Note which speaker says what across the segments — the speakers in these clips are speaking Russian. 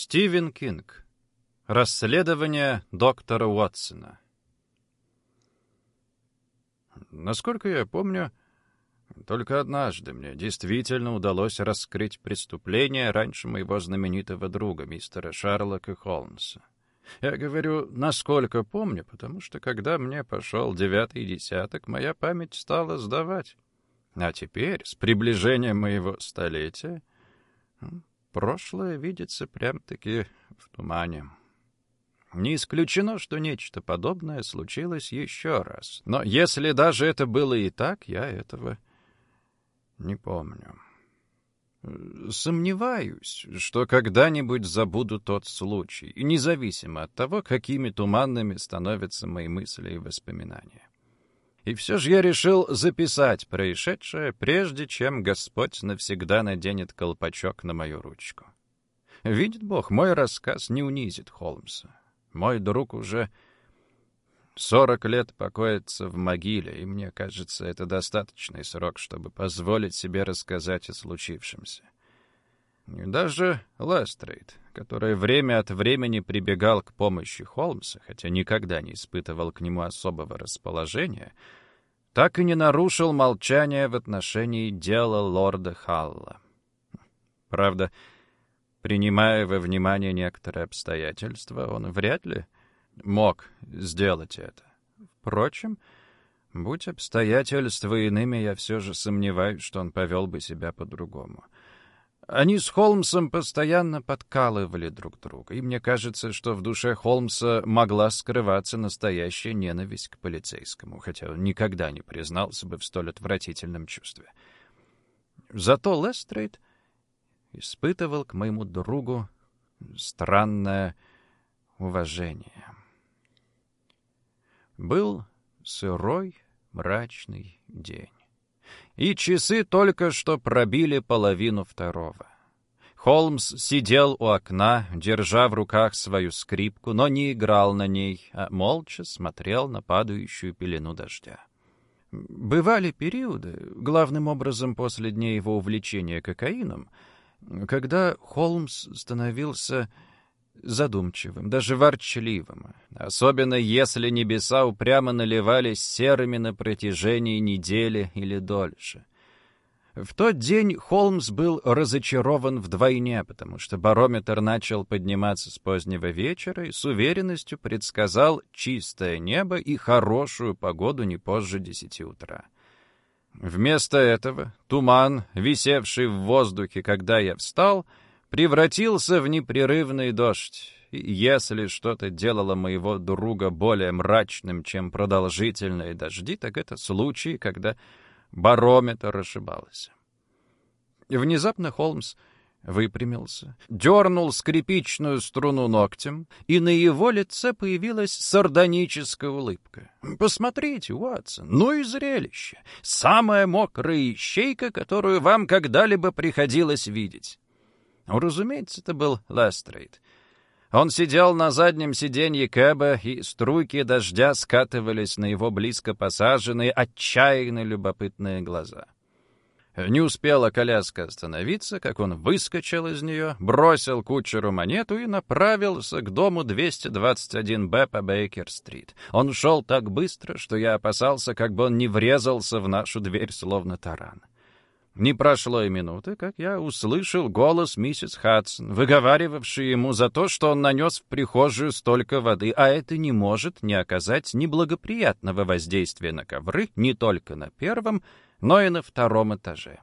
Speaker 1: Стивен Кинг. Расследование доктора Уотсона. Насколько я помню, только однажды мне действительно удалось раскрыть преступление раньше моего знаменитого друга, мистера Шарлока Холмса. Я говорю, насколько помню, потому что когда мне пошел девятый десяток, моя память стала сдавать. А теперь, с приближением моего столетия, прошлое видится прям-таки в тумане. Не исключено, что нечто подобное случилось еще раз. Но если даже это было и так, я этого не помню. Сомневаюсь, что когда-нибудь забуду тот случай, независимо от того, какими туманными становятся мои мысли и воспоминания. И все же я решил записать происшедшее, прежде чем Господь навсегда наденет колпачок на мою ручку. Видит Бог, мой рассказ не унизит Холмса. Мой друг уже сорок лет покоится в могиле, и мне кажется, это достаточный срок, чтобы позволить себе рассказать о случившемся. И даже Лестрейд, который время от времени прибегал к помощи Холмса, хотя никогда не испытывал к нему особого расположения, так и не нарушил молчание в отношении дела лорда Халла. Правда, принимая во внимание некоторые обстоятельства, он вряд ли мог сделать это. Впрочем, будь обстоятельства иными, я все же сомневаюсь, что он повел бы себя по-другому. Они с Холмсом постоянно подкалывали друг друга, и мне кажется, что в душе Холмса могла скрываться настоящая ненависть к полицейскому, хотя он никогда не признался бы в столь отвратительном чувстве. Зато Лестрейд испытывал к моему другу странное уважение. Был сырой, мрачный день. И часы только что пробили половину второго. Холмс сидел у окна, держа в руках свою скрипку, но не играл на ней, а молча смотрел на падающую пелену дождя. Бывали периоды, главным образом после дней его увлечения кокаином, когда Холмс становился задумчивым, даже ворчливым, особенно если небеса упрямо наливались серыми на протяжении недели или дольше. В тот день Холмс был разочарован вдвойне, потому что барометр начал подниматься с позднего вечера и с уверенностью предсказал чистое небо и хорошую погоду не позже десяти утра. Вместо этого туман, висевший в воздухе, когда я встал — превратился в непрерывный дождь. Если что-то делало моего друга более мрачным, чем продолжительные дожди, так это случай, когда барометр ошибался. Внезапно Холмс выпрямился, дернул скрипичную струну ногтем, и на его лице появилась сардоническая улыбка. «Посмотрите, Уотсон, ну и зрелище! Самая мокрая ищейка, которую вам когда-либо приходилось видеть!» Ну, разумеется, это был Лестрейд. Он сидел на заднем сиденье Кэба, и струйки дождя скатывались на его близко посаженные, отчаянно любопытные глаза. Не успела коляска остановиться, как он выскочил из нее, бросил кучеру монету и направился к дому 221-Б по Бейкер-стрит. Он шел так быстро, что я опасался, как бы он не врезался в нашу дверь, словно таран. Не прошло и минуты, как я услышал голос миссис Хадсон, выговаривавший ему за то, что он нанес в прихожую столько воды, а это не может не оказать неблагоприятного воздействия на ковры не только на первом, но и на втором этаже.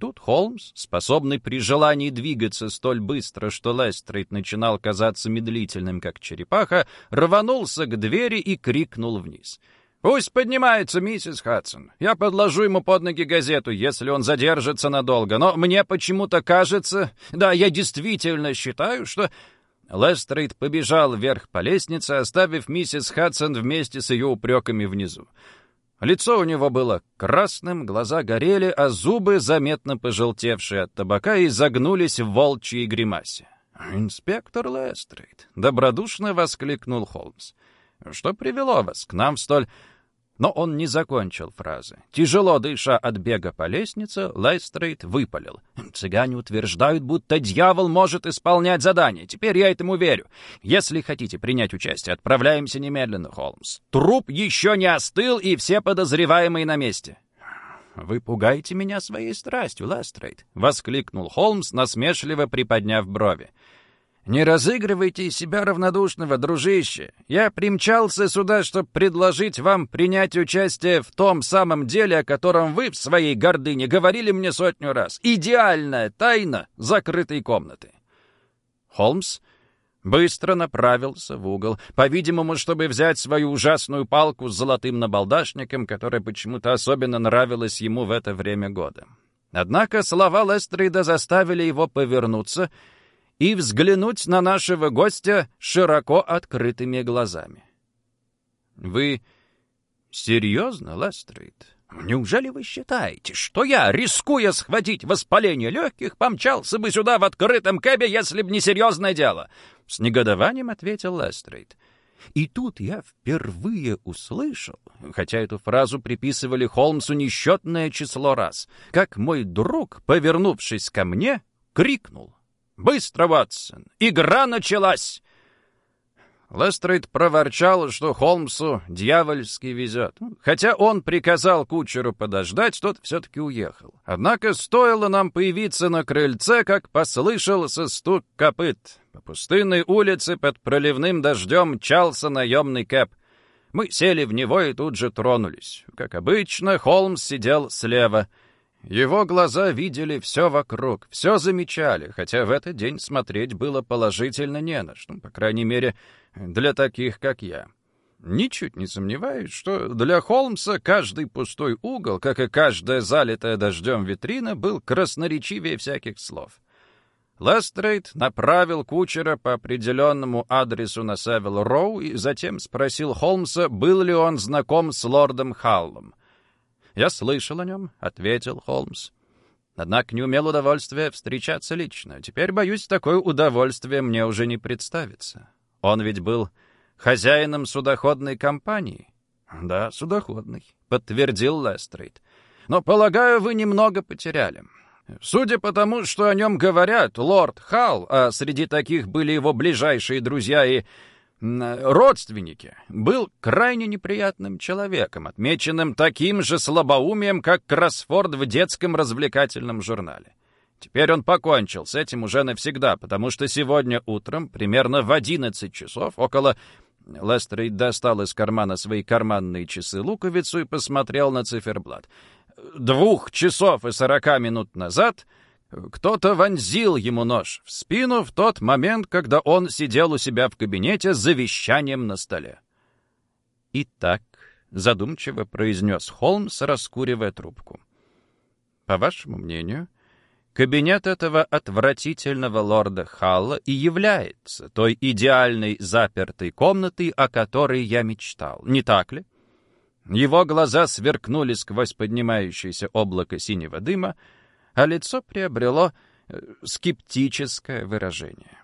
Speaker 1: Тут Холмс, способный при желании двигаться столь быстро, что Лестрейд начинал казаться медлительным, как черепаха, рванулся к двери и крикнул вниз — «Пусть поднимается, миссис Хадсон. Я подложу ему под ноги газету, если он задержится надолго. Но мне почему-то кажется... Да, я действительно считаю, что...» Лестрейд побежал вверх по лестнице, оставив миссис Хадсон вместе с ее упреками внизу. Лицо у него было красным, глаза горели, а зубы, заметно пожелтевшие от табака, изогнулись в волчьей гримасе. «Инспектор Лестрейд!» — добродушно воскликнул Холмс. «Что привело вас к нам в столь Но он не закончил фразы. Тяжело дыша от бега по лестнице, Лестрейд выпалил. «Цыгане утверждают, будто дьявол может исполнять задания. Теперь я этому верю. Если хотите принять участие, отправляемся немедленно, Холмс. Труп еще не остыл, и все подозреваемые на месте». «Вы пугаете меня своей страстью, Лестрейд», — воскликнул Холмс, насмешливо приподняв брови. «Не разыгрывайте из себя равнодушного, дружище. Я примчался сюда, чтобы предложить вам принять участие в том самом деле, о котором вы в своей гордыне говорили мне сотню раз. Идеальная тайна закрытой комнаты». Холмс быстро направился в угол, по-видимому, чтобы взять свою ужасную палку с золотым набалдашником, которая почему-то особенно нравилась ему в это время года. Однако слова Лестрида заставили его повернуться — и взглянуть на нашего гостя широко открытыми глазами. «Вы серьезно, Лестрейд? Неужели вы считаете, что я, рискуя схватить воспаление легких, помчался бы сюда в открытом кэбе, если б не серьезное дело?» С негодованием ответил Лестрейд. И тут я впервые услышал, хотя эту фразу приписывали Холмсу несчетное число раз, как мой друг, повернувшись ко мне, крикнул. «Быстро, Ватсон! Игра началась!» Лестрейд проворчал, что Холмсу дьявольски везет. Хотя он приказал кучеру подождать, тот все-таки уехал. Однако стоило нам появиться на крыльце, как послышался стук копыт. По пустынной улице под проливным дождем мчался наемный кэп. Мы сели в него и тут же тронулись. Как обычно, Холмс сидел слева — его глаза видели все вокруг, все замечали, хотя в этот день смотреть было положительно не на что, по крайней мере, для таких, как я. Ничуть не сомневаюсь, что для Холмса каждый пустой угол, как и каждая залитая дождем витрина, был красноречивее всяких слов. Лестрейд направил кучера по определенному адресу на Севил-Роу и затем спросил Холмса, был ли он знаком с лордом Халлом. «Я слышал о нем», — ответил Холмс. «Однако не умел удовольствия встречаться лично. Теперь, боюсь, такое удовольствие мне уже не представится. Он ведь был хозяином судоходной компании». «Да, судоходный», — подтвердил Лестрейд. «Но, полагаю, вы немного потеряли. Судя по тому, что о нем говорят, лорд Халл, а среди таких были его ближайшие друзья и родственники, был крайне неприятным человеком, отмеченным таким же слабоумием, как Кроссфорд в детском развлекательном журнале. Теперь он покончил с этим уже навсегда, потому что сегодня утром, примерно в 11 часов, около... Лестрейд достал из кармана свои карманные часы-луковицу и посмотрел на циферблат. Двух часов и сорока минут назад кто-то вонзил ему нож в спину в тот момент, когда он сидел у себя в кабинете с завещанием на столе. «Итак», — задумчиво произнес Холмс, раскуривая трубку. «По вашему мнению, кабинет этого отвратительного лорда Халла и является той идеальной запертой комнатой, о которой я мечтал, не так ли?» Его глаза сверкнули сквозь поднимающееся облако синего дыма, а лицо приобрело э, скептическое выражение.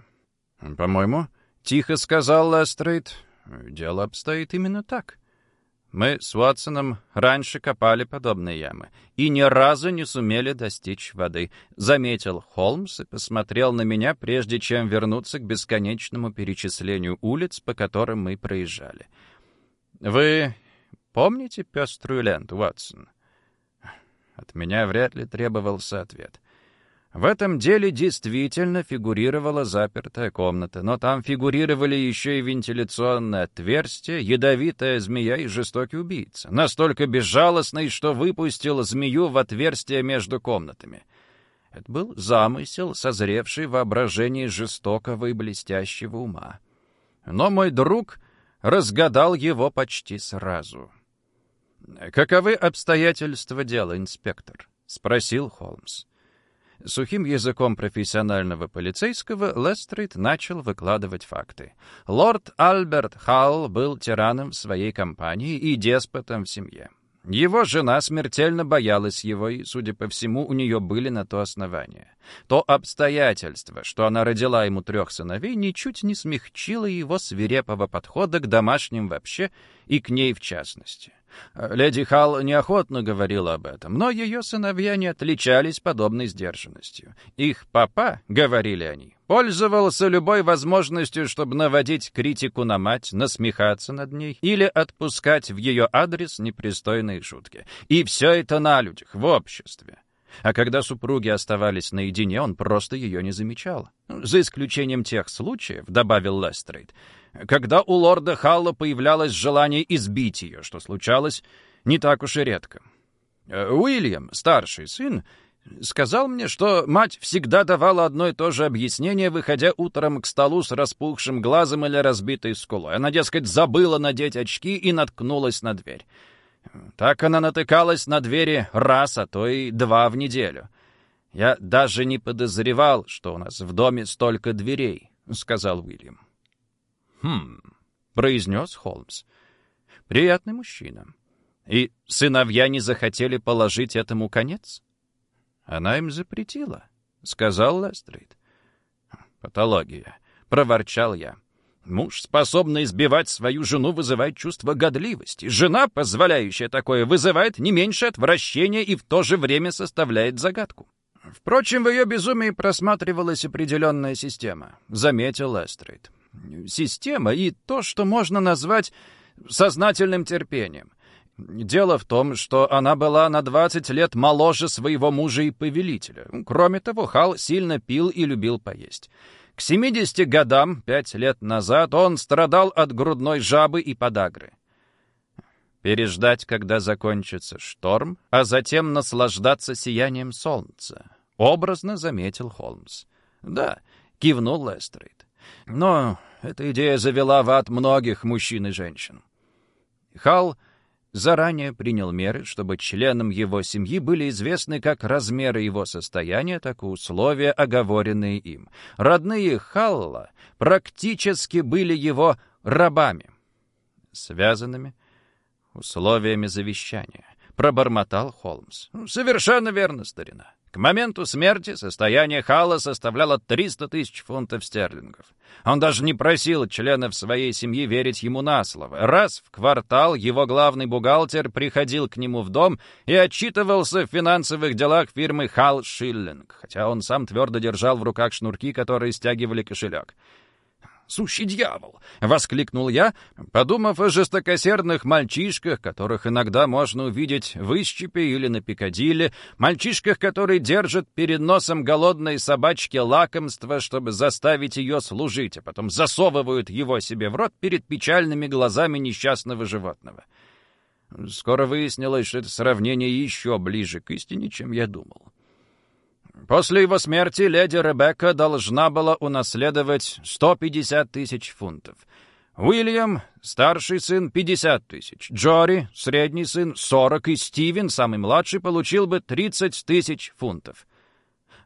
Speaker 1: «По-моему, — тихо сказал Лестрейд, — дело обстоит именно так. Мы с Уотсоном раньше копали подобные ямы и ни разу не сумели достичь воды», — заметил Холмс и посмотрел на меня, прежде чем вернуться к бесконечному перечислению улиц, по которым мы проезжали. «Вы помните пеструю ленту, Уотсон?» От меня вряд ли требовался ответ. В этом деле действительно фигурировала запертая комната, но там фигурировали еще и вентиляционное отверстие, ядовитая змея и жестокий убийца, настолько безжалостный, что выпустил змею в отверстие между комнатами. Это был замысел, созревший в жестокого и блестящего ума. Но мой друг разгадал его почти сразу — «Каковы обстоятельства дела, инспектор?» — спросил Холмс. Сухим языком профессионального полицейского Лестрейд начал выкладывать факты. Лорд Альберт Халл был тираном в своей компании и деспотом в семье. Его жена смертельно боялась его, и, судя по всему, у нее были на то основания. То обстоятельство, что она родила ему трех сыновей, ничуть не смягчило его свирепого подхода к домашним вообще и к ней в частности. Леди Халл неохотно говорила об этом, но ее сыновья не отличались подобной сдержанностью. Их папа, говорили они, пользовался любой возможностью, чтобы наводить критику на мать, насмехаться над ней или отпускать в ее адрес непристойные шутки. И все это на людях, в обществе. А когда супруги оставались наедине, он просто ее не замечал. За исключением тех случаев, добавил Лестрейд, когда у лорда Халла появлялось желание избить ее, что случалось не так уж и редко. Э, Уильям, старший сын, сказал мне, что мать всегда давала одно и то же объяснение, выходя утром к столу с распухшим глазом или разбитой скулой. Она, дескать, забыла надеть очки и наткнулась на дверь. Так она натыкалась на двери раз, а то и два в неделю. «Я даже не подозревал, что у нас в доме столько дверей», — сказал Уильям. «Хм», — произнес Холмс. «Приятный мужчина. И сыновья не захотели положить этому конец?» «Она им запретила», — сказал Лестрейд. «Патология», — проворчал я. Муж, способный избивать свою жену, вызывает чувство годливости. Жена, позволяющая такое, вызывает не меньше отвращения и в то же время составляет загадку. Впрочем, в ее безумии просматривалась определенная система, заметил Эстрейд система и то, что можно назвать сознательным терпением. Дело в том, что она была на 20 лет моложе своего мужа и повелителя. Кроме того, Хал сильно пил и любил поесть. К 70 годам, пять лет назад, он страдал от грудной жабы и подагры. Переждать, когда закончится шторм, а затем наслаждаться сиянием солнца. Образно заметил Холмс. «Да», — кивнул Лестрейд. Но эта идея завела в ад многих мужчин и женщин. Хал заранее принял меры, чтобы членам его семьи были известны как размеры его состояния, так и условия, оговоренные им. Родные Халла практически были его рабами, связанными условиями завещания. Пробормотал Холмс. «Совершенно верно, старина. К моменту смерти состояние Хала составляло 300 тысяч фунтов стерлингов. Он даже не просил членов своей семьи верить ему на слово. Раз в квартал его главный бухгалтер приходил к нему в дом и отчитывался в финансовых делах фирмы Хал Шиллинг, хотя он сам твердо держал в руках шнурки, которые стягивали кошелек сущий дьявол!» — воскликнул я, подумав о жестокосердных мальчишках, которых иногда можно увидеть в Исчепе или на Пикадилле, мальчишках, которые держат перед носом голодной собачки лакомство, чтобы заставить ее служить, а потом засовывают его себе в рот перед печальными глазами несчастного животного. Скоро выяснилось, что это сравнение еще ближе к истине, чем я думал. После его смерти леди Ребекка должна была унаследовать 150 тысяч фунтов. Уильям, старший сын, 50 тысяч. Джори, средний сын, 40. И Стивен, самый младший, получил бы 30 тысяч фунтов.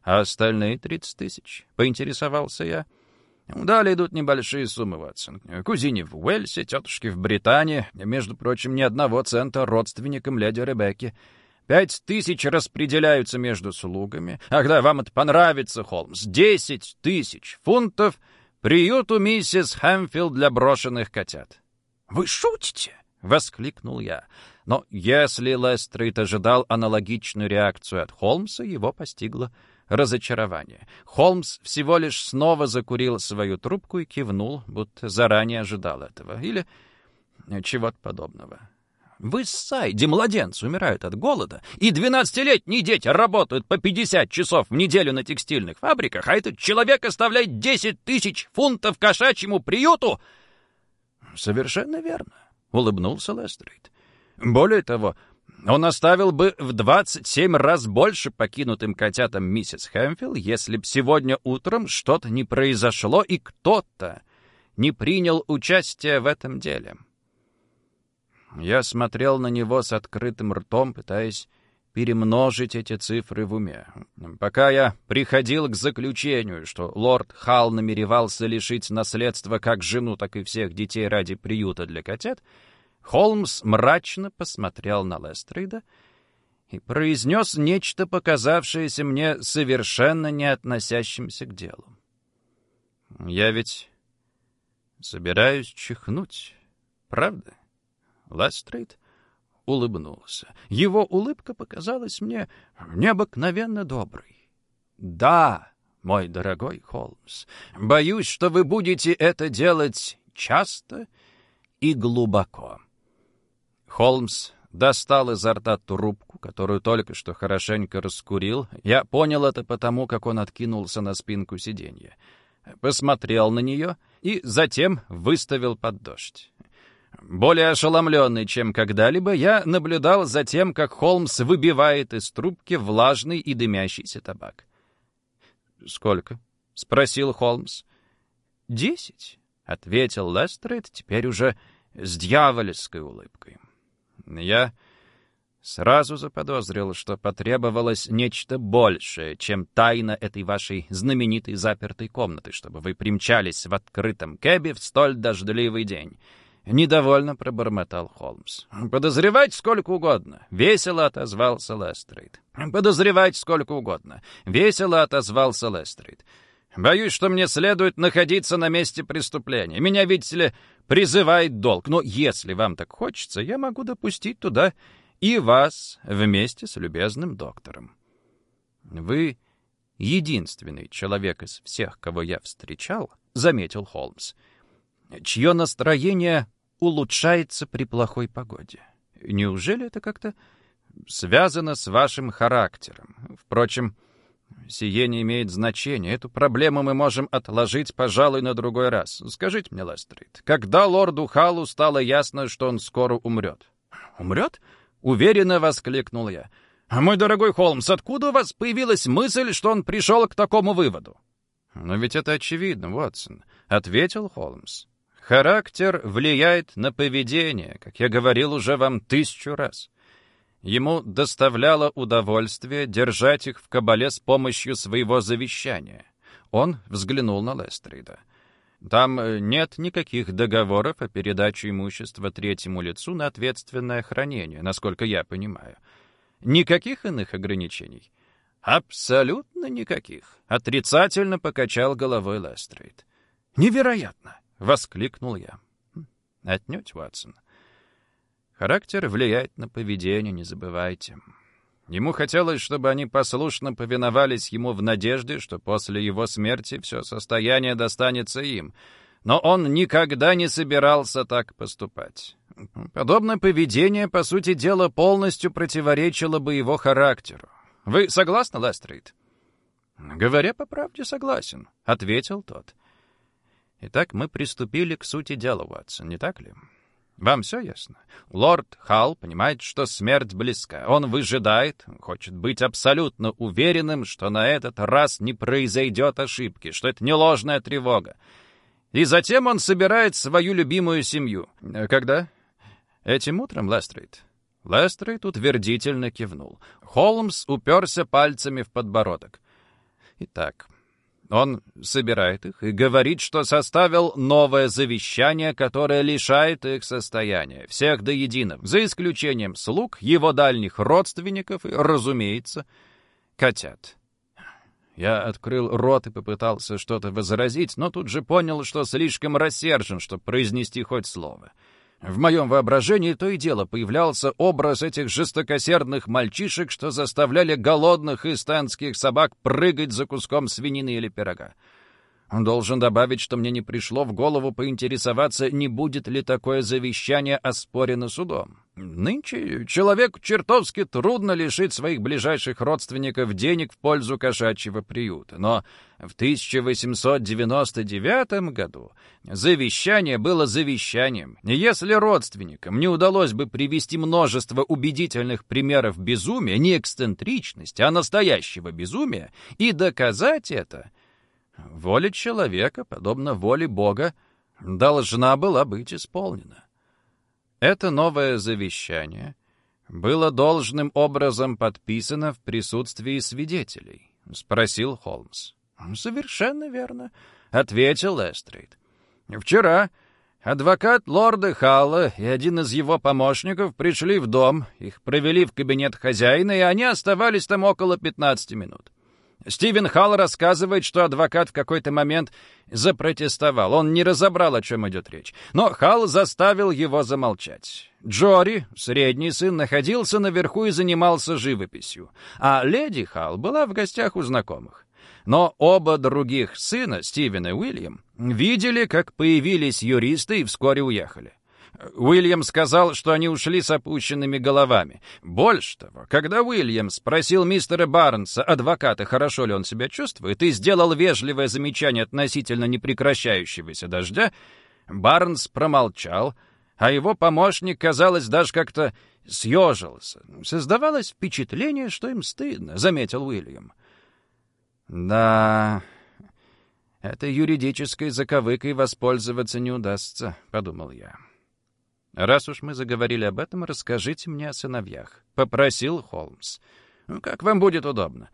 Speaker 1: А остальные 30 тысяч? Поинтересовался я. Далее идут небольшие суммы, Ватсон. Кузине в Уэльсе, тетушке в Британии, между прочим, ни одного цента родственникам леди Ребекки. Пять тысяч распределяются между слугами. Ах да, вам это понравится, Холмс. Десять тысяч фунтов приюту миссис Хэмфилд для брошенных котят. «Вы шутите?» — воскликнул я. Но если Лестрейд ожидал аналогичную реакцию от Холмса, его постигло разочарование. Холмс всего лишь снова закурил свою трубку и кивнул, будто заранее ожидал этого. Или чего-то подобного. В Иссайде младенцы умирают от голода, и двенадцатилетние дети работают по 50 часов в неделю на текстильных фабриках, а этот человек оставляет 10 тысяч фунтов кошачьему приюту. Совершенно верно, улыбнулся Лестрейд. Более того, он оставил бы в 27 раз больше покинутым котятам миссис Хэмфилл, если б сегодня утром что-то не произошло и кто-то не принял участие в этом деле. Я смотрел на него с открытым ртом, пытаясь перемножить эти цифры в уме. Пока я приходил к заключению, что лорд Халл намеревался лишить наследства как жену, так и всех детей ради приюта для котят, Холмс мрачно посмотрел на Лестрейда и произнес нечто, показавшееся мне совершенно не относящимся к делу. «Я ведь собираюсь чихнуть, правда?» Лестрейд улыбнулся. Его улыбка показалась мне необыкновенно доброй. «Да, мой дорогой Холмс, боюсь, что вы будете это делать часто и глубоко». Холмс достал изо рта трубку, которую только что хорошенько раскурил. Я понял это потому, как он откинулся на спинку сиденья. Посмотрел на нее и затем выставил под дождь. Более ошеломленный, чем когда-либо, я наблюдал за тем, как Холмс выбивает из трубки влажный и дымящийся табак. «Сколько?» — спросил Холмс. «Десять», — ответил Лестрейд, теперь уже с дьявольской улыбкой. Я сразу заподозрил, что потребовалось нечто большее, чем тайна этой вашей знаменитой запертой комнаты, чтобы вы примчались в открытом кэбе в столь дождливый день. Недовольно пробормотал Холмс. «Подозревать сколько угодно», — весело отозвался Лестрейд. «Подозревать сколько угодно», — весело отозвался Лестрейд. «Боюсь, что мне следует находиться на месте преступления. Меня, видите ли, призывает долг. Но если вам так хочется, я могу допустить туда и вас вместе с любезным доктором. Вы единственный человек из всех, кого я встречал, — заметил Холмс, — чье настроение улучшается при плохой погоде. Неужели это как-то связано с вашим характером? Впрочем, сие не имеет значения. Эту проблему мы можем отложить, пожалуй, на другой раз. Скажите мне, Лестрид, когда лорду Халу стало ясно, что он скоро умрет? Умрет? Уверенно воскликнул я. «Мой дорогой Холмс, откуда у вас появилась мысль, что он пришел к такому выводу?» «Но ведь это очевидно, Вотсон», — ответил Холмс. Характер влияет на поведение, как я говорил уже вам тысячу раз. Ему доставляло удовольствие держать их в кабале с помощью своего завещания. Он взглянул на Лестрида. Там э, нет никаких договоров о передаче имущества третьему лицу на ответственное хранение, насколько я понимаю. Никаких иных ограничений? Абсолютно никаких. Отрицательно покачал головой Лестрейд. Невероятно! — воскликнул я. «Хм, «Отнюдь, Ватсон. Характер влияет на поведение, не забывайте. Ему хотелось, чтобы они послушно повиновались ему в надежде, что после его смерти все состояние достанется им. Но он никогда не собирался так поступать. Подобное поведение, по сути дела, полностью противоречило бы его характеру. Вы согласны, Лестрейд? «Говоря по правде, согласен», — ответил тот. — Итак, мы приступили к сути дела, Уотсон, не так ли? Вам все ясно? Лорд Халл понимает, что смерть близка. Он выжидает, хочет быть абсолютно уверенным, что на этот раз не произойдет ошибки, что это не ложная тревога. И затем он собирает свою любимую семью. Когда? Этим утром, Лестрейд. Лестрейд утвердительно кивнул. Холмс уперся пальцами в подбородок. Итак, он собирает их и говорит, что составил новое завещание, которое лишает их состояния, всех до единого, за исключением слуг, его дальних родственников и, разумеется, котят. Я открыл рот и попытался что-то возразить, но тут же понял, что слишком рассержен, чтобы произнести хоть слово. — в моем воображении то и дело появлялся образ этих жестокосердных мальчишек, что заставляли голодных истанских собак прыгать за куском свинины или пирога. Должен добавить, что мне не пришло в голову поинтересоваться, не будет ли такое завещание оспорено судом. Нынче человеку чертовски трудно лишить своих ближайших родственников денег в пользу кошачьего приюта. Но в 1899 году завещание было завещанием. Если родственникам не удалось бы привести множество убедительных примеров безумия, не эксцентричности, а настоящего безумия, и доказать это — Воля человека, подобно воле Бога, должна была быть исполнена. Это новое завещание было должным образом подписано в присутствии свидетелей, — спросил Холмс. — Совершенно верно, — ответил Эстрейд. — Вчера адвокат лорда Халла и один из его помощников пришли в дом, их провели в кабинет хозяина, и они оставались там около пятнадцати минут. Стивен Халл рассказывает, что адвокат в какой-то момент запротестовал. Он не разобрал, о чем идет речь. Но Халл заставил его замолчать. Джори, средний сын, находился наверху и занимался живописью. А леди Халл была в гостях у знакомых. Но оба других сына, Стивен и Уильям, видели, как появились юристы и вскоре уехали. Уильям сказал, что они ушли с опущенными головами. Больше того, когда Уильям спросил мистера Барнса, адвоката, хорошо ли он себя чувствует, и сделал вежливое замечание относительно непрекращающегося дождя, Барнс промолчал, а его помощник, казалось, даже как-то съежился. Создавалось впечатление, что им стыдно, — заметил Уильям. «Да, этой юридической заковыкой воспользоваться не удастся», — подумал я. «Раз уж мы заговорили об этом, расскажите мне о сыновьях», — попросил Холмс. «Ну, «Как вам будет удобно.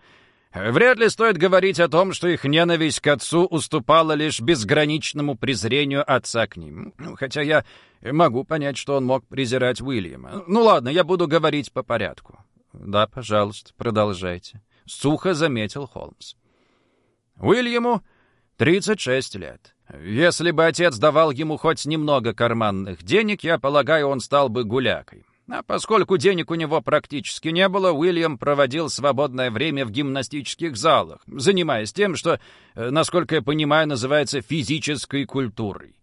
Speaker 1: Вряд ли стоит говорить о том, что их ненависть к отцу уступала лишь безграничному презрению отца к ним. Ну, хотя я могу понять, что он мог презирать Уильяма. Ну ладно, я буду говорить по порядку». «Да, пожалуйста, продолжайте», — сухо заметил Холмс. Уильяму 36 лет. Если бы отец давал ему хоть немного карманных денег, я полагаю, он стал бы гулякой. А поскольку денег у него практически не было, Уильям проводил свободное время в гимнастических залах, занимаясь тем, что, э, насколько я понимаю, называется физической культурой.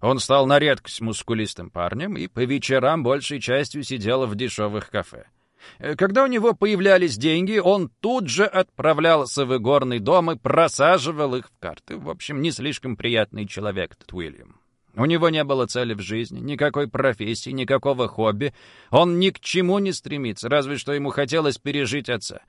Speaker 1: Он стал на редкость мускулистым парнем и по вечерам большей частью сидел в дешевых кафе. Э, когда у него появлялись деньги, он тут же отправлялся в игорный дом и просаживал их в карты. В общем, не слишком приятный человек этот Уильям. У него не было цели в жизни, никакой профессии, никакого хобби. Он ни к чему не стремится, разве что ему хотелось пережить отца.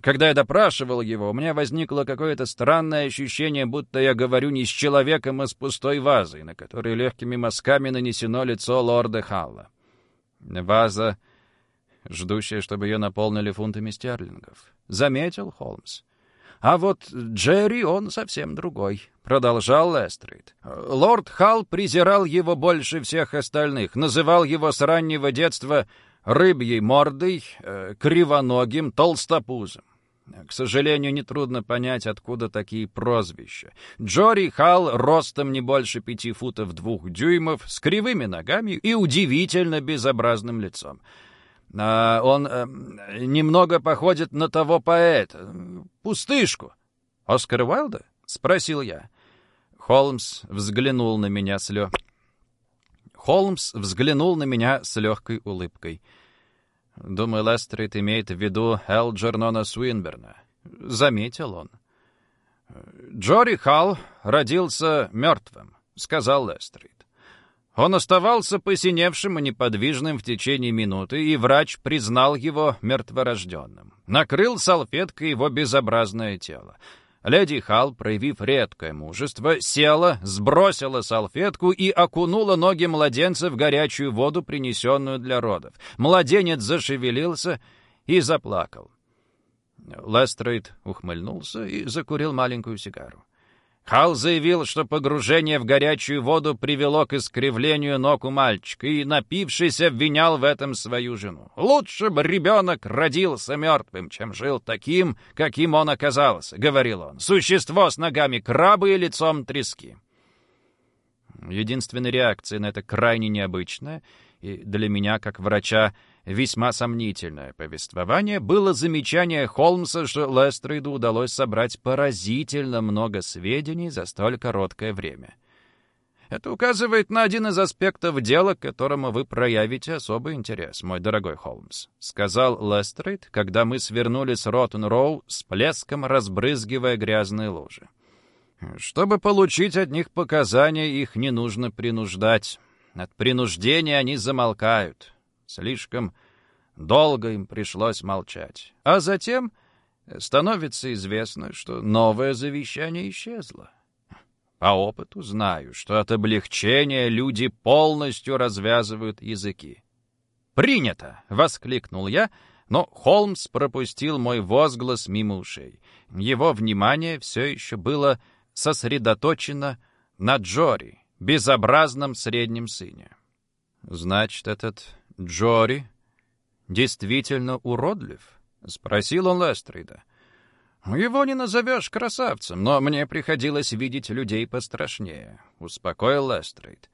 Speaker 1: Когда я допрашивал его, у меня возникло какое-то странное ощущение, будто я говорю не с человеком, а с пустой вазой, на которой легкими мазками нанесено лицо лорда Халла. Ваза ждущая, чтобы ее наполнили фунтами стерлингов. Заметил Холмс. А вот Джерри, он совсем другой, продолжал Лестрид. Лорд Халл презирал его больше всех остальных, называл его с раннего детства рыбьей мордой, э, кривоногим, толстопузом. К сожалению, нетрудно понять, откуда такие прозвища. Джори Халл ростом не больше пяти футов двух дюймов, с кривыми ногами и удивительно безобразным лицом. А он э, немного походит на того поэта. Пустышку. Оскар Уайлда? Спросил я. Холмс взглянул на меня с лё... Холмс взглянул на меня с легкой улыбкой. Думаю, Лестрид имеет в виду Элджернона Суинберна. Заметил он. Джори Халл родился мертвым, сказал Лестрид. Он оставался посиневшим и неподвижным в течение минуты, и врач признал его мертворожденным. Накрыл салфеткой его безобразное тело. Леди Халл, проявив редкое мужество, села, сбросила салфетку и окунула ноги младенца в горячую воду, принесенную для родов. Младенец зашевелился и заплакал. Лестрейд ухмыльнулся и закурил маленькую сигару. Хал заявил, что погружение в горячую воду привело к искривлению ног у мальчика, и, напившись, обвинял в этом свою жену. «Лучше бы ребенок родился мертвым, чем жил таким, каким он оказался», — говорил он. «Существо с ногами краба и лицом трески». Единственной реакцией на это крайне необычное, и для меня, как врача, весьма сомнительное повествование было замечание Холмса, что Лестрейду удалось собрать поразительно много сведений за столь короткое время. Это указывает на один из аспектов дела, к которому вы проявите особый интерес, мой дорогой Холмс», — сказал Лестрейд, когда мы свернули с Роттен-Роу с плеском, разбрызгивая грязные лужи. «Чтобы получить от них показания, их не нужно принуждать. От принуждения они замолкают. Слишком долго им пришлось молчать. А затем становится известно, что новое завещание исчезло. По опыту знаю, что от облегчения люди полностью развязывают языки. «Принято!» — воскликнул я, но Холмс пропустил мой возглас мимо ушей. Его внимание все еще было сосредоточено на Джори, безобразном среднем сыне. «Значит, этот Джори действительно уродлив?» — спросил он Лестрида. «Его не назовешь красавцем, но мне приходилось видеть людей пострашнее», — успокоил Лестрейд.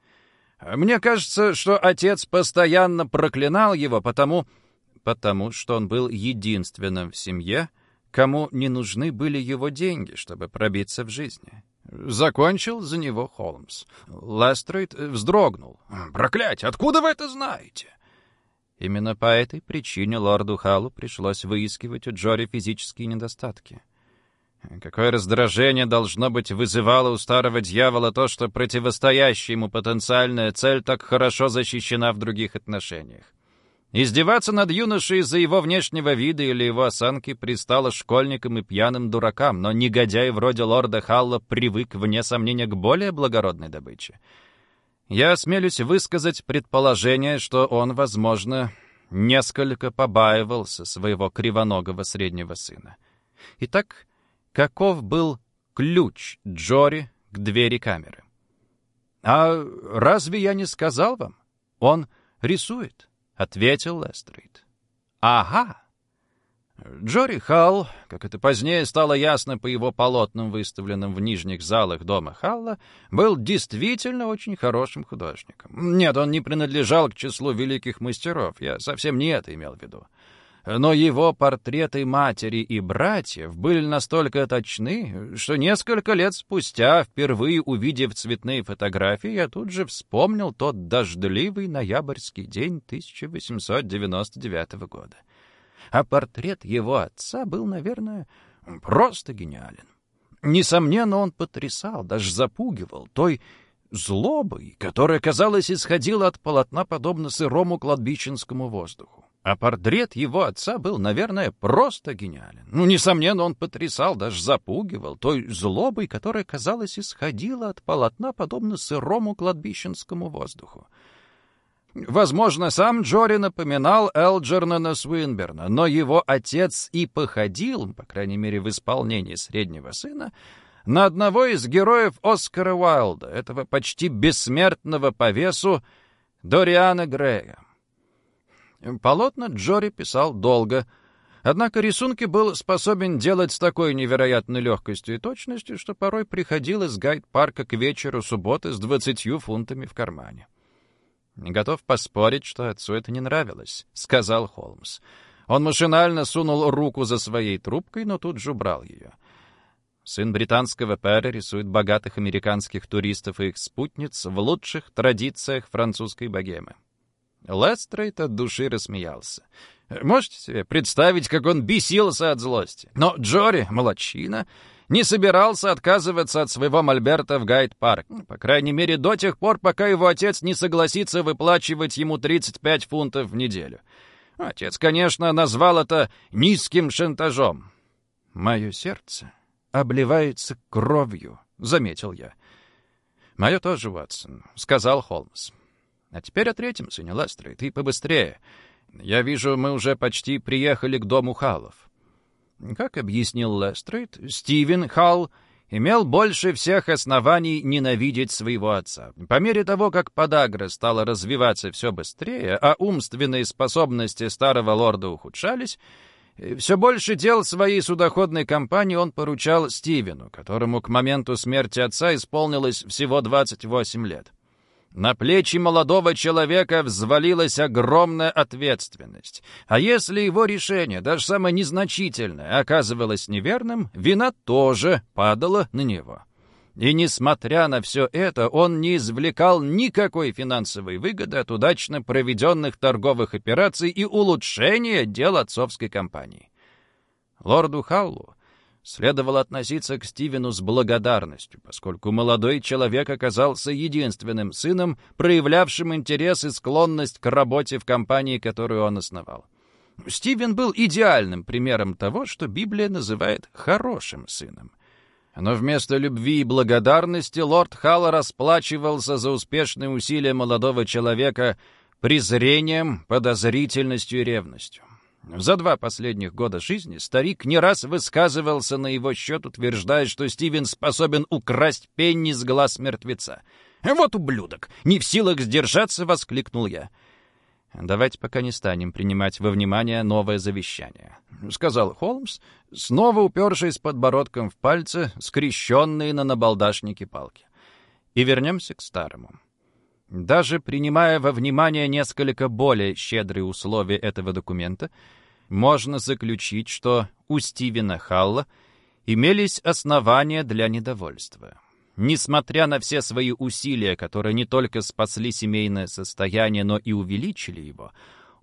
Speaker 1: «Мне кажется, что отец постоянно проклинал его, потому... потому что он был единственным в семье, кому не нужны были его деньги, чтобы пробиться в жизни». Закончил за него Холмс. Лестрейд вздрогнул. «Проклятие! Откуда вы это знаете?» Именно по этой причине лорду Халлу пришлось выискивать у Джори физические недостатки. Какое раздражение, должно быть, вызывало у старого дьявола то, что противостоящая ему потенциальная цель так хорошо защищена в других отношениях. Издеваться над юношей из-за его внешнего вида или его осанки пристало школьникам и пьяным дуракам, но негодяй вроде лорда Халла привык, вне сомнения, к более благородной добыче — я осмелюсь высказать предположение, что он, возможно, несколько побаивался своего кривоногого среднего сына. Итак, каков был ключ Джори к двери камеры? «А разве я не сказал вам? Он рисует», — ответил Лестрейд. «Ага», Джори Халл, как это позднее стало ясно по его полотнам, выставленным в нижних залах дома Халла, был действительно очень хорошим художником. Нет, он не принадлежал к числу великих мастеров, я совсем не это имел в виду. Но его портреты матери и братьев были настолько точны, что несколько лет спустя, впервые увидев цветные фотографии, я тут же вспомнил тот дождливый ноябрьский день 1899 года а портрет его отца был, наверное, просто гениален. Несомненно, он потрясал, даже запугивал той злобой, которая, казалось, исходила от полотна, подобно сырому кладбищенскому воздуху. А портрет его отца был, наверное, просто гениален. Ну, несомненно, он потрясал, даже запугивал той злобой, которая, казалось, исходила от полотна, подобно сырому кладбищенскому воздуху. Возможно, сам Джори напоминал Элджернона Свинберна, но его отец и походил, по крайней мере в исполнении среднего сына, на одного из героев Оскара Уайлда, этого почти бессмертного по весу Дориана Грея. Полотна Джори писал долго, однако рисунки был способен делать с такой невероятной легкостью и точностью, что порой приходил из гайд-парка к вечеру субботы с двадцатью фунтами в кармане. «Готов поспорить, что отцу это не нравилось», — сказал Холмс. Он машинально сунул руку за своей трубкой, но тут же убрал ее. Сын британского пэра рисует богатых американских туристов и их спутниц в лучших традициях французской богемы. Лестрейд от души рассмеялся. Можете себе представить, как он бесился от злости? Но Джори, молодчина, не собирался отказываться от своего мольберта в Гайд-парк. По крайней мере, до тех пор, пока его отец не согласится выплачивать ему 35 фунтов в неделю. Отец, конечно, назвал это низким шантажом. «Мое сердце обливается кровью», — заметил я. «Мое тоже, Ватсон», — сказал Холмс. «А теперь о третьем сыне Лестрейд, ты побыстрее. Я вижу, мы уже почти приехали к дому Халлов». Как объяснил Лестрейд, Стивен Халл имел больше всех оснований ненавидеть своего отца. По мере того, как подагра стала развиваться все быстрее, а умственные способности старого лорда ухудшались, все больше дел своей судоходной компании он поручал Стивену, которому к моменту смерти отца исполнилось всего 28 лет. На плечи молодого человека взвалилась огромная ответственность. А если его решение, даже самое незначительное, оказывалось неверным, вина тоже падала на него. И несмотря на все это, он не извлекал никакой финансовой выгоды от удачно проведенных торговых операций и улучшения дел отцовской компании. Лорду Халлу следовало относиться к Стивену с благодарностью, поскольку молодой человек оказался единственным сыном, проявлявшим интерес и склонность к работе в компании, которую он основал. Стивен был идеальным примером того, что Библия называет «хорошим сыном». Но вместо любви и благодарности лорд Халла расплачивался за успешные усилия молодого человека презрением, подозрительностью и ревностью. За два последних года жизни старик не раз высказывался на его счет, утверждая, что Стивен способен украсть пенни с глаз мертвеца. «Вот ублюдок! Не в силах сдержаться!» — воскликнул я. Давайте пока не станем принимать во внимание новое завещание», — сказал Холмс, снова упершись подбородком в пальцы, скрещенные на набалдашнике палки. «И вернемся к старому. Даже принимая во внимание несколько более щедрые условия этого документа, можно заключить, что у Стивена Халла имелись основания для недовольства. Несмотря на все свои усилия, которые не только спасли семейное состояние, но и увеличили его,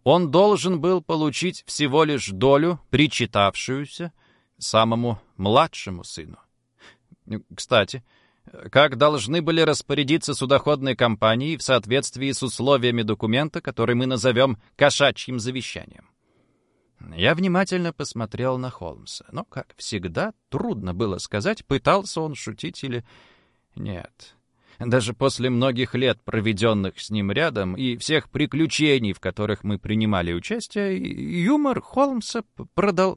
Speaker 1: он должен был получить всего лишь долю, причитавшуюся самому младшему сыну. Кстати, как должны были распорядиться судоходные компании в соответствии с условиями документа, который мы назовем «кошачьим завещанием». Я внимательно посмотрел на Холмса, но, как всегда, трудно было сказать, пытался он шутить или нет. Даже после многих лет, проведенных с ним рядом, и всех приключений, в которых мы принимали участие, юмор Холмса продал...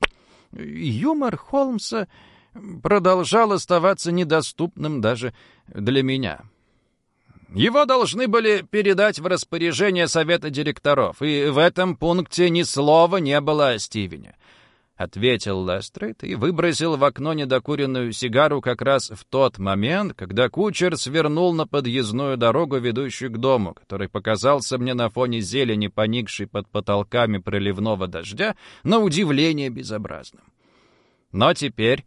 Speaker 1: Юмор Холмса продолжал оставаться недоступным даже для меня. Его должны были передать в распоряжение совета директоров, и в этом пункте ни слова не было о Стивене. Ответил Лестрейд и выбросил в окно недокуренную сигару как раз в тот момент, когда кучер свернул на подъездную дорогу, ведущую к дому, который показался мне на фоне зелени, поникшей под потолками проливного дождя, на удивление безобразным. Но теперь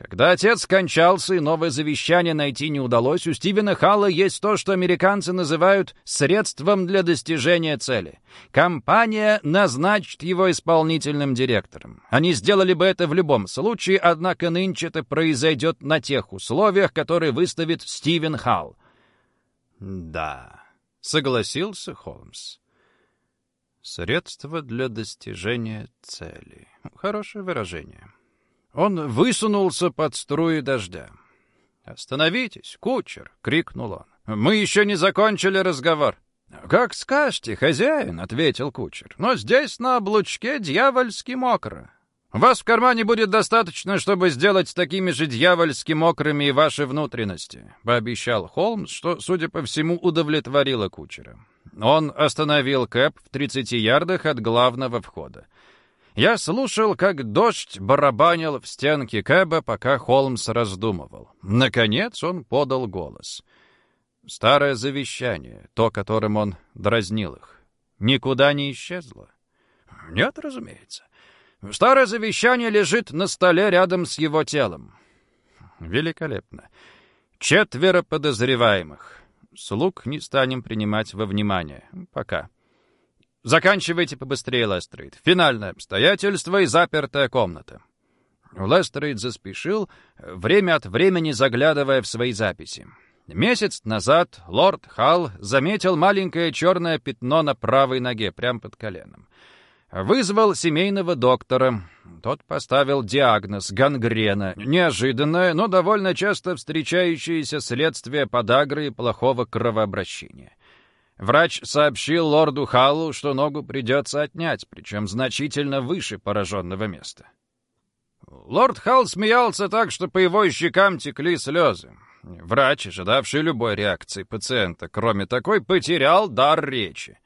Speaker 1: когда отец скончался и новое завещание найти не удалось, у Стивена Халла есть то, что американцы называют средством для достижения цели. Компания назначит его исполнительным директором. Они сделали бы это в любом случае, однако нынче это произойдет на тех условиях, которые выставит Стивен Халл. «Да», — согласился Холмс. «Средство для достижения цели». Хорошее выражение. Он высунулся под струи дождя. «Остановитесь, кучер!» — крикнул он. «Мы еще не закончили разговор». «Как скажете, хозяин», — ответил кучер. «Но здесь на облучке дьявольски мокро. Вас в кармане будет достаточно, чтобы сделать такими же дьявольски мокрыми и ваши внутренности», — пообещал Холмс, что, судя по всему, удовлетворило кучера. Он остановил Кэп в тридцати ярдах от главного входа. Я слушал, как дождь барабанил в стенки Кэба, пока Холмс раздумывал. Наконец он подал голос. Старое завещание, то, которым он дразнил их, никуда не исчезло? Нет, разумеется. Старое завещание лежит на столе рядом с его телом. Великолепно. Четверо подозреваемых. Слуг не станем принимать во внимание. Пока. Заканчивайте побыстрее, Лестрейд. Финальное обстоятельство и запертая комната». Лестрейд заспешил, время от времени заглядывая в свои записи. Месяц назад лорд Халл заметил маленькое черное пятно на правой ноге, прямо под коленом. Вызвал семейного доктора. Тот поставил диагноз — гангрена. Неожиданное, но довольно часто встречающееся следствие подагры и плохого кровообращения. Врач сообщил лорду Халлу, что ногу придется отнять, причем значительно выше пораженного места. Лорд Халл смеялся так, что по его щекам текли слезы. Врач, ожидавший любой реакции пациента, кроме такой, потерял дар речи.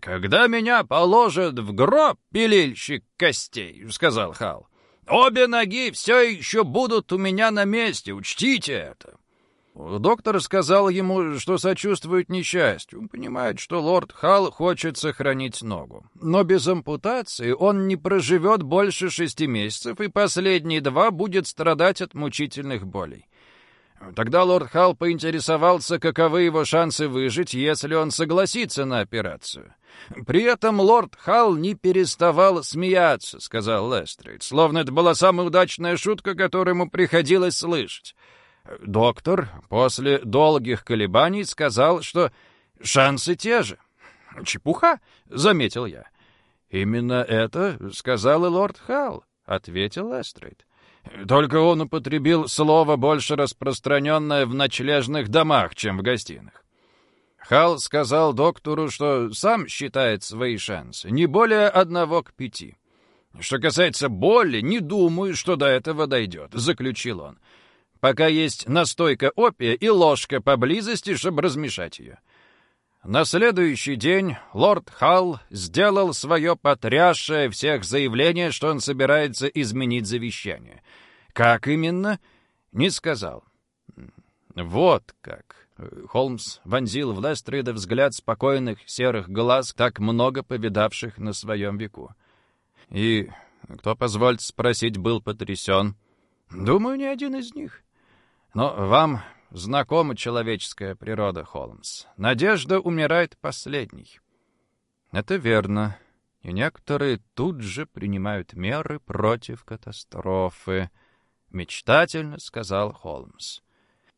Speaker 1: «Когда меня положат в гроб, пилильщик костей», — сказал Халл, — «обе ноги все еще будут у меня на месте, учтите это». Доктор сказал ему, что сочувствует несчастью, понимает, что лорд Халл хочет сохранить ногу. Но без ампутации он не проживет больше шести месяцев, и последние два будет страдать от мучительных болей. Тогда лорд Халл поинтересовался, каковы его шансы выжить, если он согласится на операцию. При этом лорд Халл не переставал смеяться, сказал Лестрейд, словно это была самая удачная шутка, которую ему приходилось слышать. Доктор после долгих колебаний сказал, что шансы те же. «Чепуха», — заметил я. «Именно это сказал и лорд Халл», — ответил Эстрейд. «Только он употребил слово, больше распространенное в ночлежных домах, чем в гостиных. Халл сказал доктору, что сам считает свои шансы не более одного к пяти. Что касается боли, не думаю, что до этого дойдет», — заключил он пока есть настойка опия и ложка поблизости, чтобы размешать ее. на следующий день лорд Халл сделал свое потрясшее всех заявление, что он собирается изменить завещание. Как именно, не сказал. Вот как. Холмс вонзил в Лестрида взгляд спокойных серых глаз, так много повидавших на своем веку. И кто, позвольте спросить, был потрясен? Думаю, ни один из них. Но вам знакома человеческая природа, Холмс. Надежда умирает последней. Это верно. И некоторые тут же принимают меры против катастрофы. Мечтательно сказал Холмс.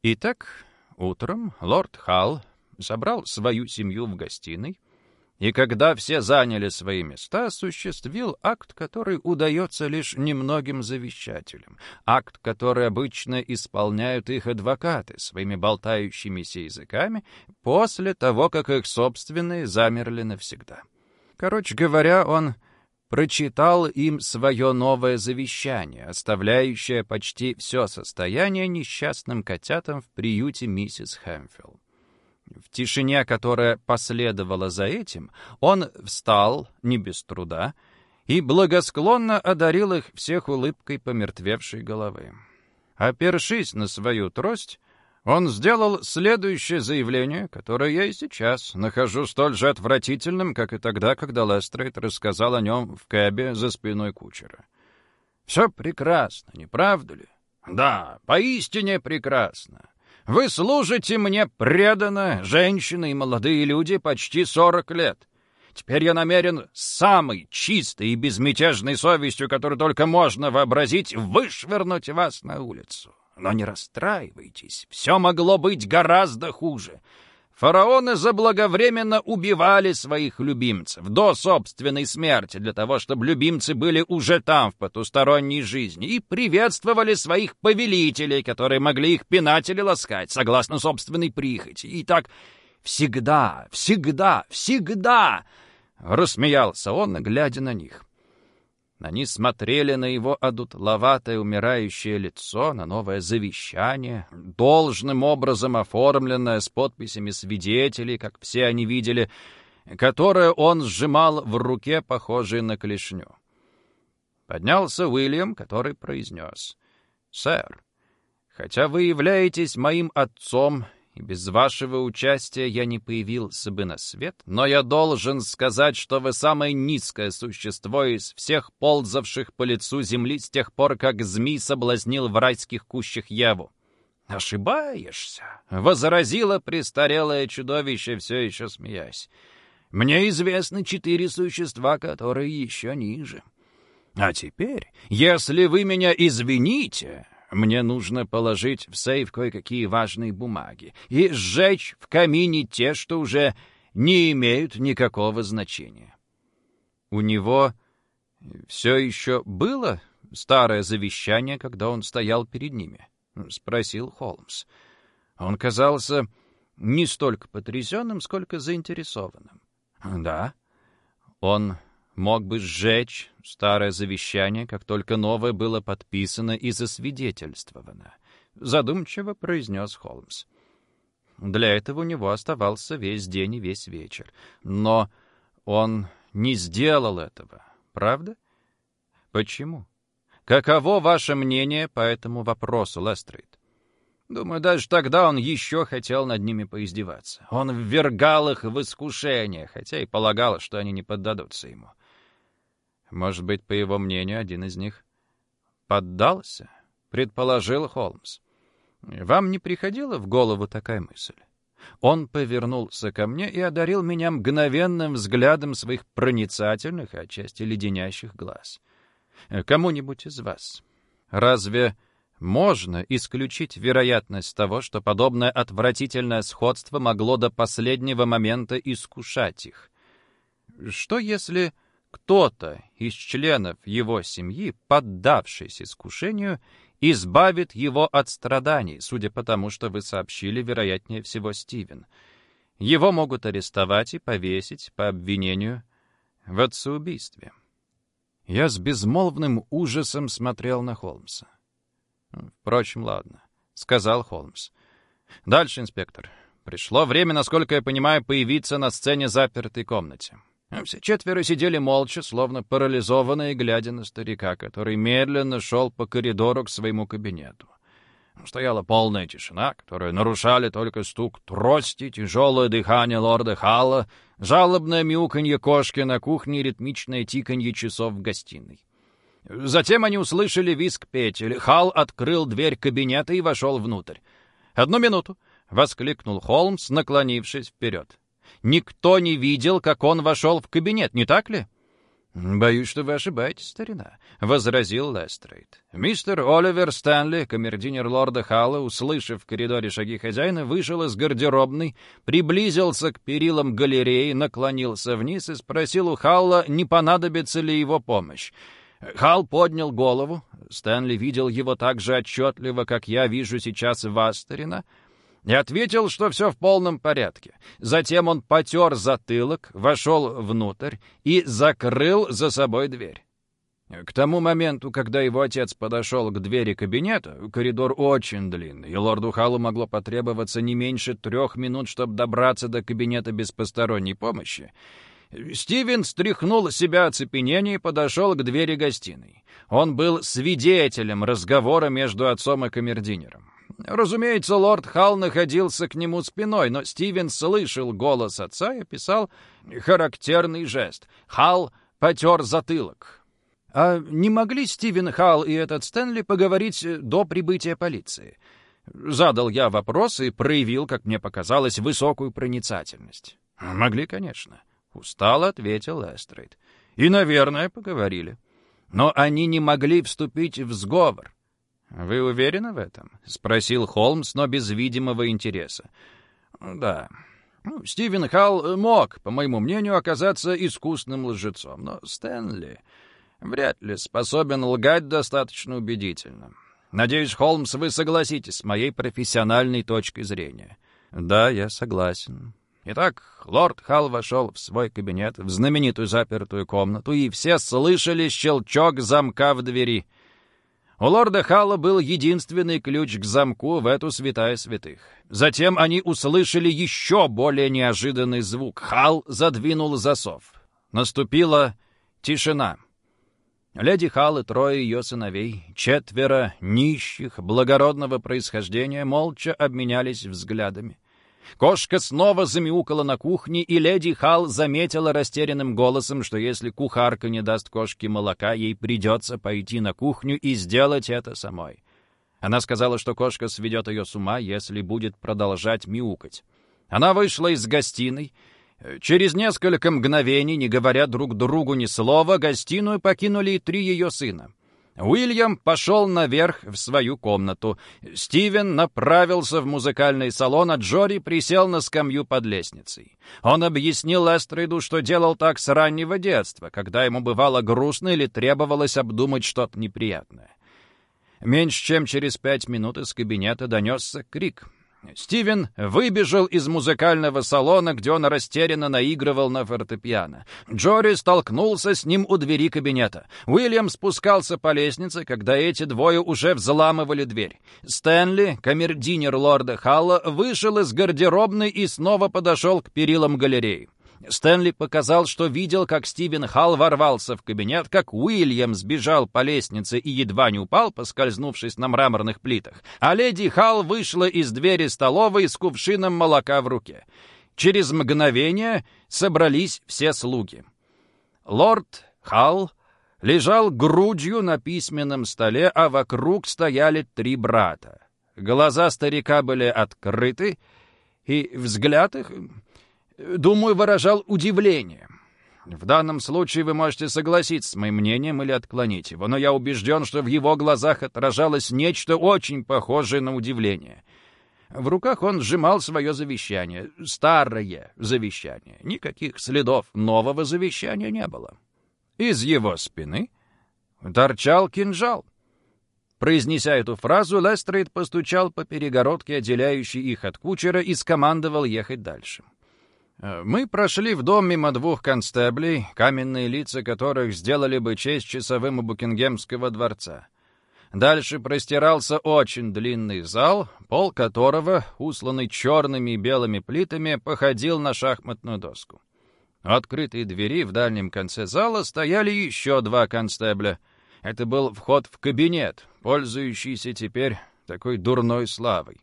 Speaker 1: Итак, утром лорд Халл собрал свою семью в гостиной, и когда все заняли свои места, осуществил акт, который удается лишь немногим завещателям, акт, который обычно исполняют их адвокаты своими болтающимися языками после того, как их собственные замерли навсегда. Короче говоря, он прочитал им свое новое завещание, оставляющее почти все состояние несчастным котятам в приюте миссис Хэмфилл. В тишине, которая последовала за этим, он встал, не без труда, и благосклонно одарил их всех улыбкой помертвевшей головы. Опершись на свою трость, он сделал следующее заявление, которое я и сейчас нахожу столь же отвратительным, как и тогда, когда Лестрейд рассказал о нем в кэбе за спиной кучера. «Все прекрасно, не правда ли?» «Да, поистине прекрасно. Вы служите мне преданно, женщины и молодые люди, почти сорок лет. Теперь я намерен самой чистой и безмятежной совестью, которую только можно вообразить, вышвырнуть вас на улицу. Но не расстраивайтесь, все могло быть гораздо хуже. Фараоны заблаговременно убивали своих любимцев до собственной смерти для того, чтобы любимцы были уже там, в потусторонней жизни, и приветствовали своих повелителей, которые могли их пинать или ласкать, согласно собственной прихоти. И так всегда, всегда, всегда, — рассмеялся он, глядя на них. Они смотрели на его одутловатое умирающее лицо, на новое завещание, должным образом оформленное с подписями свидетелей, как все они видели, которое он сжимал в руке, похожей на клешню. Поднялся Уильям, который произнес, «Сэр, хотя вы являетесь моим отцом и без вашего участия я не появился бы на свет, но я должен сказать, что вы самое низкое существо из всех ползавших по лицу земли с тех пор, как змей соблазнил в райских кущах Еву. «Ошибаешься», — возразило престарелое чудовище, все еще смеясь. «Мне известны четыре существа, которые еще ниже. А теперь, если вы меня извините, мне нужно положить в сейф кое-какие важные бумаги и сжечь в камине те, что уже не имеют никакого значения. У него все еще было старое завещание, когда он стоял перед ними? — спросил Холмс. Он казался не столько потрясенным, сколько заинтересованным. — Да. Он мог бы сжечь старое завещание, как только новое было подписано и засвидетельствовано, задумчиво произнес Холмс. Для этого у него оставался весь день и весь вечер. Но он не сделал этого, правда? Почему? Каково ваше мнение по этому вопросу, Лестрейд? Думаю, даже тогда он еще хотел над ними поиздеваться. Он ввергал их в искушение, хотя и полагал, что они не поддадутся ему. Может быть, по его мнению, один из них поддался, предположил Холмс. Вам не приходила в голову такая мысль? Он повернулся ко мне и одарил меня мгновенным взглядом своих проницательных, а отчасти леденящих глаз. Кому-нибудь из вас. Разве можно исключить вероятность того, что подобное отвратительное сходство могло до последнего момента искушать их? Что если кто-то из членов его семьи, поддавшись искушению, избавит его от страданий, судя по тому, что вы сообщили, вероятнее всего, Стивен. Его могут арестовать и повесить по обвинению в отцеубийстве. Я с безмолвным ужасом смотрел на Холмса. «Впрочем, ладно», — сказал Холмс. «Дальше, инспектор. Пришло время, насколько я понимаю, появиться на сцене запертой комнате. Все четверо сидели молча, словно парализованные, глядя на старика, который медленно шел по коридору к своему кабинету. Стояла полная тишина, которую нарушали только стук трости, тяжелое дыхание лорда Халла, жалобное мяуканье кошки на кухне и ритмичное тиканье часов в гостиной. Затем они услышали визг петель. Хал открыл дверь кабинета и вошел внутрь. «Одну минуту!» — воскликнул Холмс, наклонившись вперед. «Никто не видел, как он вошел в кабинет, не так ли?» «Боюсь, что вы ошибаетесь, старина», — возразил Лестрейд. Мистер Оливер Стэнли, камердинер лорда Халла, услышав в коридоре шаги хозяина, вышел из гардеробной, приблизился к перилам галереи, наклонился вниз и спросил у Халла, не понадобится ли его помощь. Халл поднял голову. Стэнли видел его так же отчетливо, как я вижу сейчас вас, старина — и ответил, что все в полном порядке. Затем он потер затылок, вошел внутрь и закрыл за собой дверь. К тому моменту, когда его отец подошел к двери кабинета, коридор очень длинный, и лорду Халу могло потребоваться не меньше трех минут, чтобы добраться до кабинета без посторонней помощи, Стивен стряхнул себя оцепенение и подошел к двери гостиной. Он был свидетелем разговора между отцом и камердинером. Разумеется, лорд Халл находился к нему спиной, но Стивен слышал голос отца и описал характерный жест. Халл потер затылок. А не могли Стивен Халл и этот Стэнли поговорить до прибытия полиции? Задал я вопрос и проявил, как мне показалось, высокую проницательность. Могли, конечно. Устало ответил Эстрейд. И, наверное, поговорили. Но они не могли вступить в сговор. «Вы уверены в этом?» — спросил Холмс, но без видимого интереса. «Да. Ну, Стивен Халл мог, по моему мнению, оказаться искусным лжецом, но Стэнли вряд ли способен лгать достаточно убедительно. Надеюсь, Холмс, вы согласитесь с моей профессиональной точкой зрения». «Да, я согласен». Итак, лорд Халл вошел в свой кабинет, в знаменитую запертую комнату, и все слышали щелчок замка в двери — у лорда Халла был единственный ключ к замку в эту святая святых. Затем они услышали еще более неожиданный звук. Халл задвинул засов. Наступила тишина. Леди Халл и трое ее сыновей, четверо нищих, благородного происхождения, молча обменялись взглядами. Кошка снова замяукала на кухне, и леди Хал заметила растерянным голосом, что если кухарка не даст кошке молока, ей придется пойти на кухню и сделать это самой. Она сказала, что кошка сведет ее с ума, если будет продолжать мяукать. Она вышла из гостиной. Через несколько мгновений, не говоря друг другу ни слова, гостиную покинули и три ее сына. Уильям пошел наверх в свою комнату. Стивен направился в музыкальный салон, а Джори присел на скамью под лестницей. Он объяснил Эстриду, что делал так с раннего детства, когда ему бывало грустно или требовалось обдумать что-то неприятное. Меньше чем через пять минут из кабинета донесся крик — Стивен выбежал из музыкального салона, где он растерянно наигрывал на фортепиано. Джори столкнулся с ним у двери кабинета. Уильям спускался по лестнице, когда эти двое уже взламывали дверь. Стэнли, камердинер лорда Халла, вышел из гардеробной и снова подошел к перилам галереи. Стэнли показал, что видел, как Стивен Халл ворвался в кабинет, как Уильям сбежал по лестнице и едва не упал, поскользнувшись на мраморных плитах, а леди Халл вышла из двери столовой с кувшином молока в руке. Через мгновение собрались все слуги. Лорд Халл лежал грудью на письменном столе, а вокруг стояли три брата. Глаза старика были открыты, и взгляд их думаю, выражал удивление. В данном случае вы можете согласиться с моим мнением или отклонить его, но я убежден, что в его глазах отражалось нечто очень похожее на удивление. В руках он сжимал свое завещание, старое завещание. Никаких следов нового завещания не было. Из его спины торчал кинжал. Произнеся эту фразу, Лестрейд постучал по перегородке, отделяющей их от кучера, и скомандовал ехать дальше. — мы прошли в дом мимо двух констеблей, каменные лица которых сделали бы честь часовым у Букингемского дворца. Дальше простирался очень длинный зал, пол которого, усланный черными и белыми плитами, походил на шахматную доску. У открытой двери в дальнем конце зала стояли еще два констебля. Это был вход в кабинет, пользующийся теперь такой дурной славой.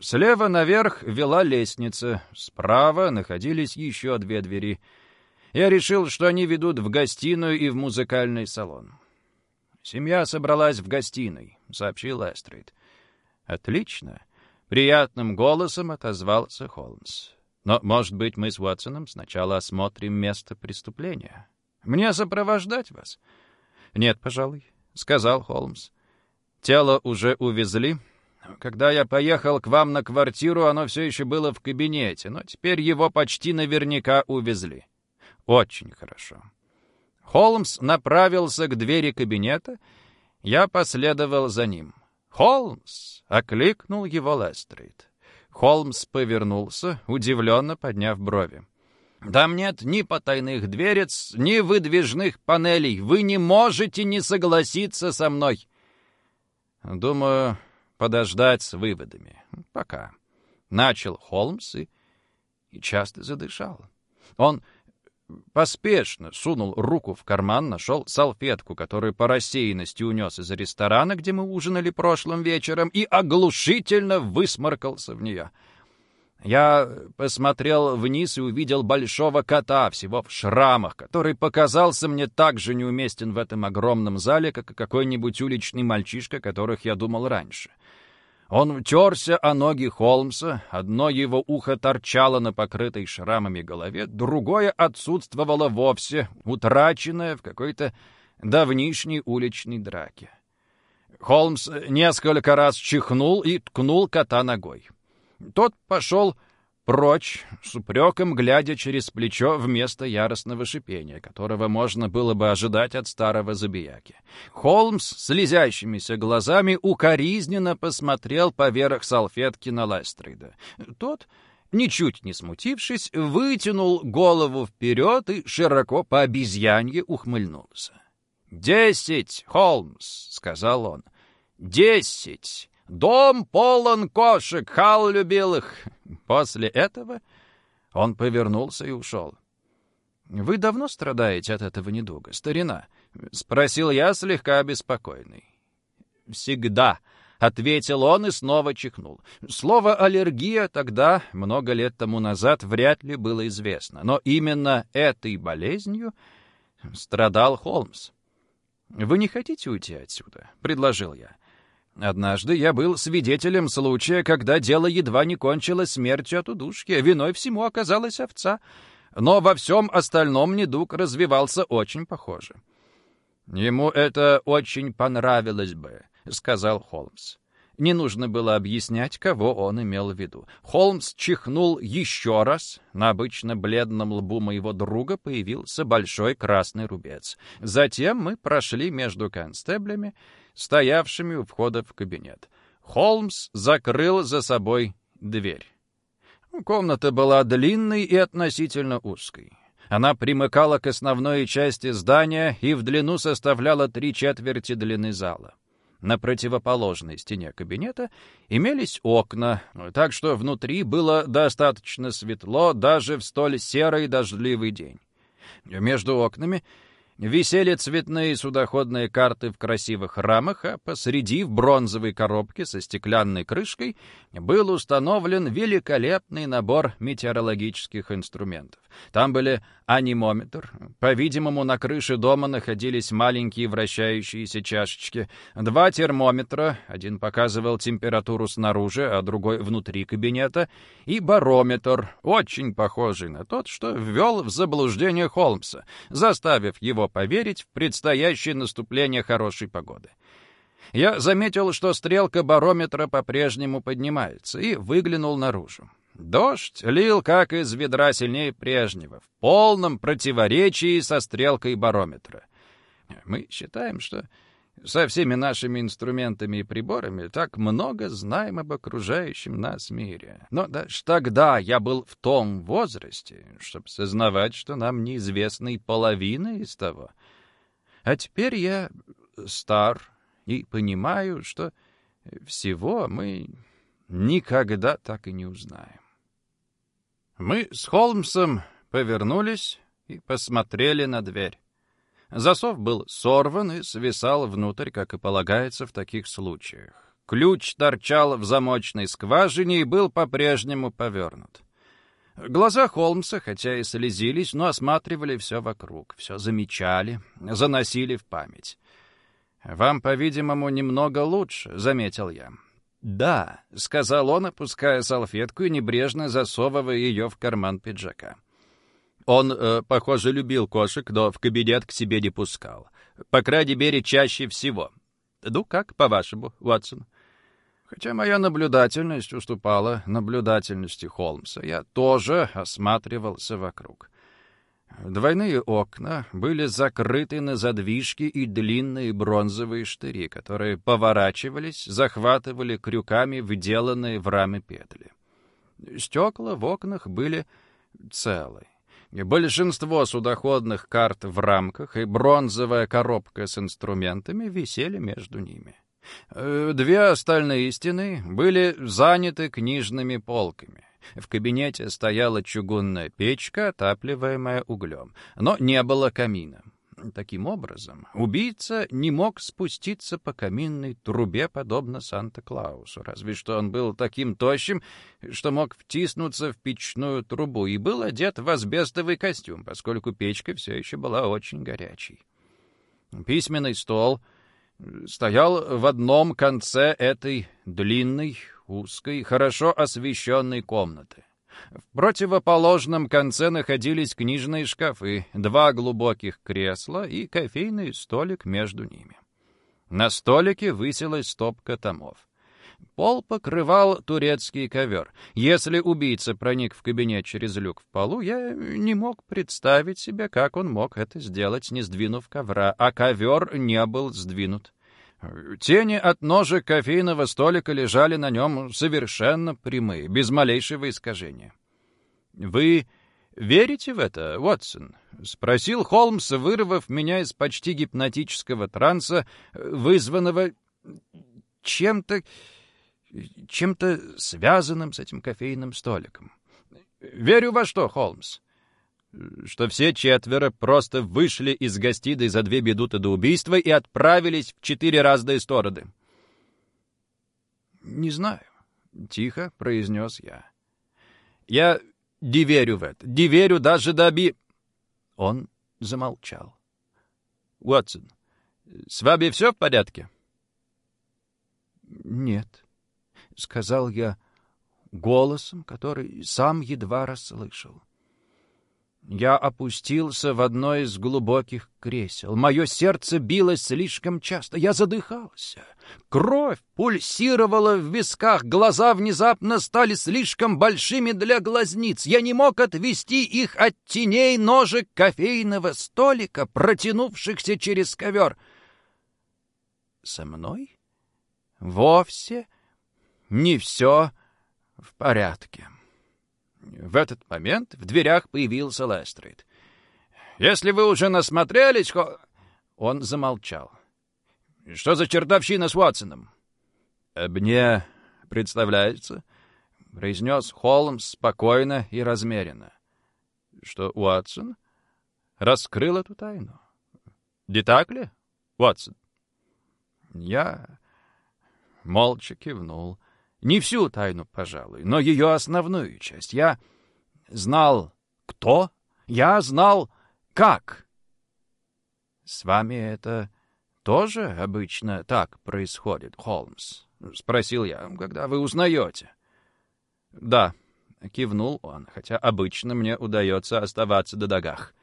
Speaker 1: Слева наверх вела лестница, справа находились еще две двери. Я решил, что они ведут в гостиную и в музыкальный салон. «Семья собралась в гостиной», — сообщил Эстрид. «Отлично», — приятным голосом отозвался Холмс. «Но, может быть, мы с Уотсоном сначала осмотрим место преступления? Мне сопровождать вас?» «Нет, пожалуй», — сказал Холмс. «Тело уже увезли?» Когда я поехал к вам на квартиру, оно все еще было в кабинете, но теперь его почти наверняка увезли. Очень хорошо. Холмс направился к двери кабинета. Я последовал за ним. «Холмс!» — окликнул его Лестрейд. Холмс повернулся, удивленно подняв брови. «Там нет ни потайных дверец, ни выдвижных панелей. Вы не можете не согласиться со мной». «Думаю, подождать с выводами. Пока. Начал Холмс и, и часто задышал. Он поспешно сунул руку в карман, нашел салфетку, которую по рассеянности унес из ресторана, где мы ужинали прошлым вечером, и оглушительно высморкался в нее. Я посмотрел вниз и увидел большого кота, всего в шрамах, который показался мне так же неуместен в этом огромном зале, как и какой-нибудь уличный мальчишка, которых я думал раньше. Он терся о ноги Холмса, одно его ухо торчало на покрытой шрамами голове, другое отсутствовало вовсе, утраченное в какой-то давнишней уличной драке. Холмс несколько раз чихнул и ткнул кота ногой. Тот пошел прочь, с упреком глядя через плечо вместо яростного шипения, которого можно было бы ожидать от старого забияки. Холмс слезящимися глазами укоризненно посмотрел поверх салфетки на Лестрида. Тот, ничуть не смутившись, вытянул голову вперед и широко по обезьянье ухмыльнулся. «Десять, Холмс!» — сказал он. «Десять! Дом полон кошек, Хал любил их. После этого он повернулся и ушел. «Вы давно страдаете от этого недуга, старина?» — спросил я, слегка обеспокоенный. «Всегда», — ответил он и снова чихнул. Слово «аллергия» тогда, много лет тому назад, вряд ли было известно, но именно этой болезнью страдал Холмс. «Вы не хотите уйти отсюда?» — предложил я. Однажды я был свидетелем случая, когда дело едва не кончилось смертью от удушки. Виной всему оказалась овца. Но во всем остальном недуг развивался очень похоже. «Ему это очень понравилось бы», — сказал Холмс. Не нужно было объяснять, кого он имел в виду. Холмс чихнул еще раз. На обычно бледном лбу моего друга появился большой красный рубец. Затем мы прошли между констеблями, стоявшими у входа в кабинет. Холмс закрыл за собой дверь. Комната была длинной и относительно узкой. Она примыкала к основной части здания и в длину составляла три четверти длины зала. На противоположной стене кабинета имелись окна, так что внутри было достаточно светло даже в столь серый дождливый день. Между окнами Висели цветные судоходные карты в красивых рамах, а посреди, в бронзовой коробке со стеклянной крышкой, был установлен великолепный набор метеорологических инструментов. Там были анимометр. По-видимому, на крыше дома находились маленькие вращающиеся чашечки. Два термометра. Один показывал температуру снаружи, а другой внутри кабинета. И барометр, очень похожий на тот, что ввел в заблуждение Холмса, заставив его поверить в предстоящее наступление хорошей погоды. Я заметил, что стрелка барометра по-прежнему поднимается, и выглянул наружу. Дождь лил как из ведра сильнее прежнего, в полном противоречии со стрелкой барометра. Мы считаем, что со всеми нашими инструментами и приборами так много знаем об окружающем нас мире. Но даже тогда я был в том возрасте, чтобы сознавать, что нам неизвестна и половина из того. А теперь я стар И понимаю, что всего мы никогда так и не узнаем. Мы с Холмсом повернулись и посмотрели на дверь. Засов был сорван и свисал внутрь, как и полагается в таких случаях. Ключ торчал в замочной скважине и был по-прежнему повернут. Глаза Холмса, хотя и слезились, но осматривали все вокруг, все замечали, заносили в память. «Вам, по-видимому, немного лучше», — заметил я. «Да», — сказал он, опуская салфетку и небрежно засовывая ее в карман пиджака. Он, э, похоже, любил кошек, но в кабинет к себе не пускал. По крайней мере, чаще всего. Ну, как, по-вашему, Уотсон? Хотя моя наблюдательность уступала наблюдательности Холмса, я тоже осматривался вокруг. Двойные окна были закрыты на задвижки и длинные бронзовые штыри, которые поворачивались, захватывали крюками вделанные в рамы петли. Стекла в окнах были целы. Большинство судоходных карт в рамках и бронзовая коробка с инструментами висели между ними. Э, две остальные стены были заняты книжными полками. В кабинете стояла чугунная печка, отапливаемая углем, но не было камина. Таким образом, убийца не мог спуститься по каминной трубе, подобно Санта-Клаусу, разве что он был таким тощим, что мог втиснуться в печную трубу, и был одет в асбестовый костюм, поскольку печка все еще была очень горячей. Письменный стол стоял в одном конце этой длинной, узкой, хорошо освещенной комнаты. В противоположном конце находились книжные шкафы, два глубоких кресла и кофейный столик между ними. На столике высилась стопка томов. Пол покрывал турецкий ковер. Если убийца проник в кабинет через люк в полу, я не мог представить себе, как он мог это сделать, не сдвинув ковра, а ковер не был сдвинут. Тени от ножек кофейного столика лежали на нем совершенно прямые, без малейшего искажения. «Вы верите в это, Уотсон?» — спросил Холмс, вырвав меня из почти гипнотического транса, вызванного чем-то чем-то связанным с этим кофейным столиком. «Верю во что, Холмс?» Что все четверо просто вышли из гостиной за две минуты до убийства и отправились в четыре разные стороны. «Не знаю», — тихо произнес я. «Я не верю в это, не верю даже до оби...» Он замолчал. «Уотсон, с вами все в порядке?» «Нет», — сказал я голосом, который сам едва расслышал. Я опустился в одно из глубоких кресел. Мое сердце билось слишком часто. Я задыхался. Кровь пульсировала в висках. Глаза внезапно стали слишком большими для глазниц. Я не мог отвести их от теней ножек кофейного столика, протянувшихся через ковер. Со мной вовсе не все в порядке. В этот момент в дверях появился Лестрейд. «Если вы уже насмотрелись...» Он замолчал. «Что за чертовщина с Уотсоном?» «Мне представляется», — произнес Холмс спокойно и размеренно, «что Уотсон раскрыл эту тайну. Не так ли, Уотсон?» Я молча кивнул. Не всю тайну, пожалуй, но ее основную часть. Я знал, кто, я знал, как. С вами это тоже обычно так происходит, Холмс? Спросил я, когда вы узнаете. Да, кивнул он, хотя обычно мне удается оставаться до догах.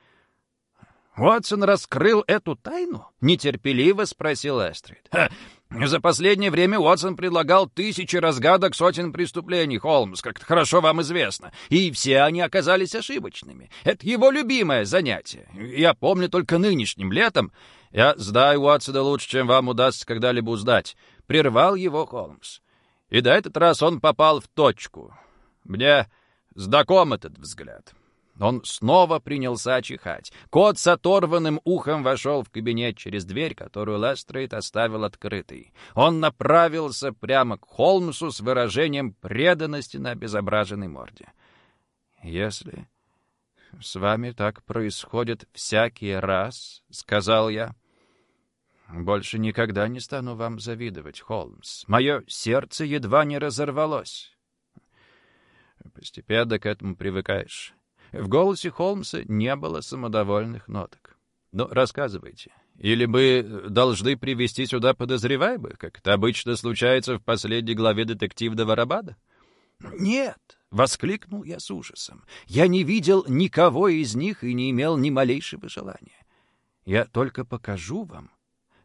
Speaker 1: «Уотсон раскрыл эту тайну?» — нетерпеливо спросил Эстрид. За последнее время Уотсон предлагал тысячи разгадок сотен преступлений, Холмс, как-то хорошо вам известно. И все они оказались ошибочными. Это его любимое занятие. Я помню только нынешним летом. Я сдаю Уотсона лучше, чем вам удастся когда-либо узнать. Прервал его Холмс. И до этот раз он попал в точку. Мне знаком этот взгляд. Он снова принялся чихать. Кот с оторванным ухом вошел в кабинет через дверь, которую Лестрейд оставил открытой. Он направился прямо к Холмсу с выражением преданности на обезображенной морде. «Если с вами так происходит всякий раз, — сказал я, — больше никогда не стану вам завидовать, Холмс. Мое сердце едва не разорвалось». Постепенно к этому привыкаешь. В голосе Холмса не было самодовольных ноток. «Ну, рассказывайте. Или мы должны привести сюда подозреваемых, как это обычно случается в последней главе детективного романа?» «Нет!» — воскликнул я с ужасом. «Я не видел никого из них и не имел ни малейшего желания. Я только покажу вам,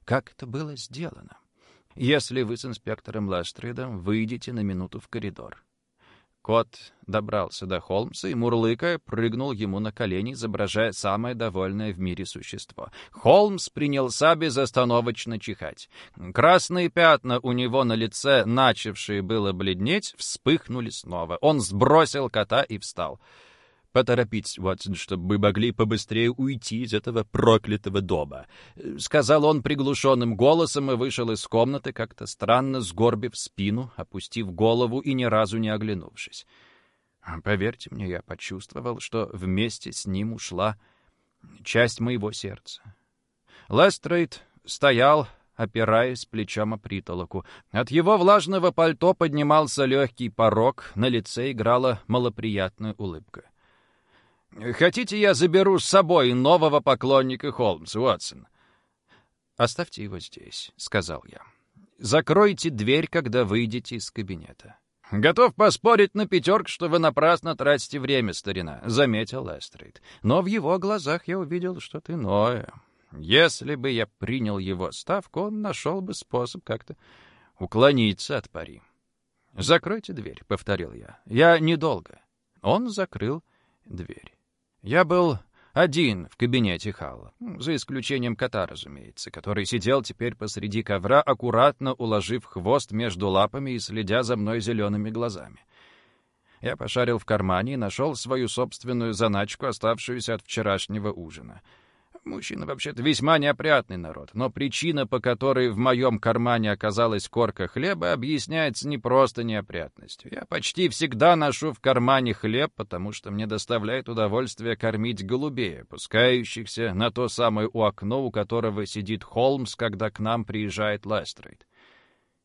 Speaker 1: как это было сделано, если вы с инспектором Ластридом выйдете на минуту в коридор. Кот добрался до Холмса и, мурлыкая, прыгнул ему на колени, изображая самое довольное в мире существо. Холмс принялся безостановочно чихать. Красные пятна у него на лице, начавшие было бледнеть, вспыхнули снова. Он сбросил кота и встал. «Поторопитесь, Ватсон, чтобы мы могли побыстрее уйти из этого проклятого дома», — сказал он приглушенным голосом и вышел из комнаты, как-то странно сгорбив спину, опустив голову и ни разу не оглянувшись. Поверьте мне, я почувствовал, что вместе с ним ушла часть моего сердца. Лестрейд стоял, опираясь плечом о притолоку. От его влажного пальто поднимался легкий порог, на лице играла малоприятная улыбка. Хотите, я заберу с собой нового поклонника Холмса, Уотсон?» «Оставьте его здесь», — сказал я. «Закройте дверь, когда выйдете из кабинета». «Готов поспорить на пятерку, что вы напрасно тратите время, старина», — заметил Лестрейд. Но в его глазах я увидел что-то иное. Если бы я принял его ставку, он нашел бы способ как-то уклониться от пари. «Закройте дверь», — повторил я. «Я недолго». Он закрыл дверь. Я был один в кабинете Халла, за исключением кота, разумеется, который сидел теперь посреди ковра, аккуратно уложив хвост между лапами и следя за мной зелеными глазами. Я пошарил в кармане и нашел свою собственную заначку, оставшуюся от вчерашнего ужина — Мужчина вообще-то весьма неопрятный народ, но причина, по которой в моем кармане оказалась корка хлеба, объясняется не просто неопрятностью. Я почти всегда ношу в кармане хлеб, потому что мне доставляет удовольствие кормить голубей, опускающихся на то самое у окно, у которого сидит Холмс, когда к нам приезжает Лестрейд.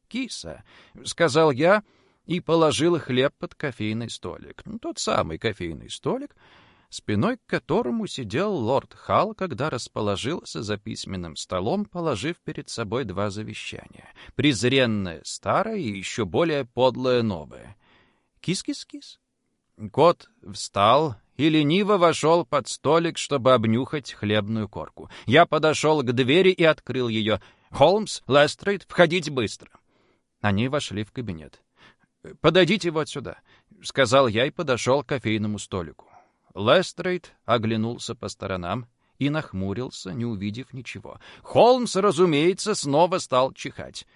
Speaker 1: «Киса», — сказал я, и положил хлеб под кофейный столик. Ну, тот самый кофейный столик — спиной к которому сидел лорд Халл, когда расположился за письменным столом, положив перед собой два завещания. Презренное старое и еще более подлое новое. Кис-кис-кис. Кот встал и лениво вошел под столик, чтобы обнюхать хлебную корку. Я подошел к двери и открыл ее. «Холмс, Лестрейд, входите быстро!» Они вошли в кабинет. «Подойдите вот сюда», — сказал я и подошел к кофейному столику. Лестрейд оглянулся по сторонам и нахмурился, не увидев ничего. Холмс, разумеется, снова стал чихать.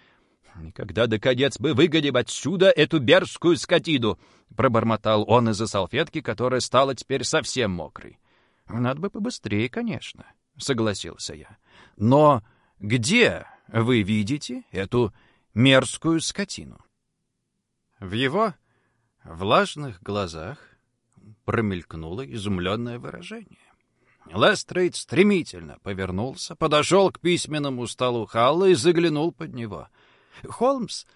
Speaker 1: «Никогда, наконец, бы выгоним отсюда эту берзкую скотину!» — пробормотал он из-за салфетки, которая стала теперь совсем мокрой. «Надо бы побыстрее, конечно», — согласился я. «Но где вы видите эту мерзкую скотину?» В его влажных глазах промелькнуло изумленное выражение. Лестрейд стремительно повернулся, подошел к письменному столу Халла и заглянул под него. Холмс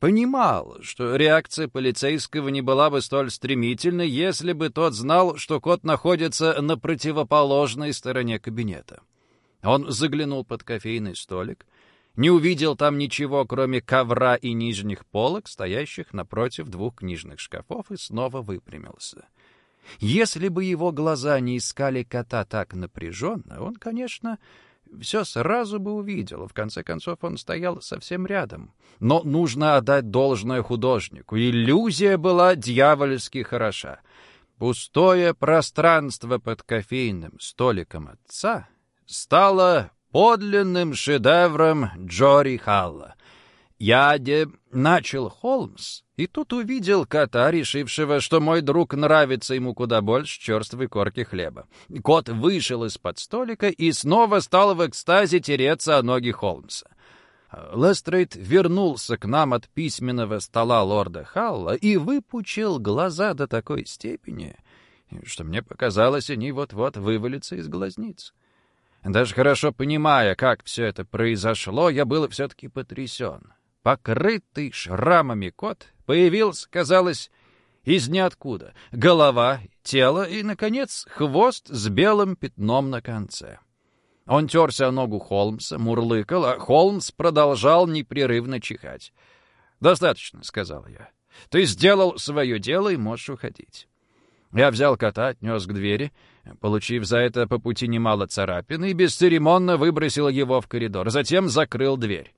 Speaker 1: понимал, что реакция полицейского не была бы столь стремительной, если бы тот знал, что кот находится на противоположной стороне кабинета. Он заглянул под кофейный столик, не увидел там ничего, кроме ковра и нижних полок, стоящих напротив двух книжных шкафов, и снова выпрямился. Если бы его глаза не искали кота так напряженно, он, конечно, все сразу бы увидел. В конце концов, он стоял совсем рядом. Но нужно отдать должное художнику. Иллюзия была дьявольски хороша. Пустое пространство под кофейным столиком отца стало подлинным шедевром Джори Халла. Я де начал Холмс, и тут увидел кота, решившего, что мой друг нравится ему куда больше черствой корки хлеба. Кот вышел из-под столика и снова стал в экстазе тереться о ноги Холмса. Лестрейд вернулся к нам от письменного стола лорда Халла и выпучил глаза до такой степени, что мне показалось, они вот-вот вывалятся из глазниц. Даже хорошо понимая, как все это произошло, я был все-таки потрясен. Покрытый шрамами кот появился, казалось, из ниоткуда. Голова, тело и, наконец, хвост с белым пятном на конце. Он терся о ногу Холмса, мурлыкал, а Холмс продолжал непрерывно чихать. «Достаточно», — сказал я. «Ты сделал свое дело и можешь уходить». Я взял кота, отнес к двери, получив за это по пути немало царапин, и бесцеремонно выбросил его в коридор, затем закрыл дверь.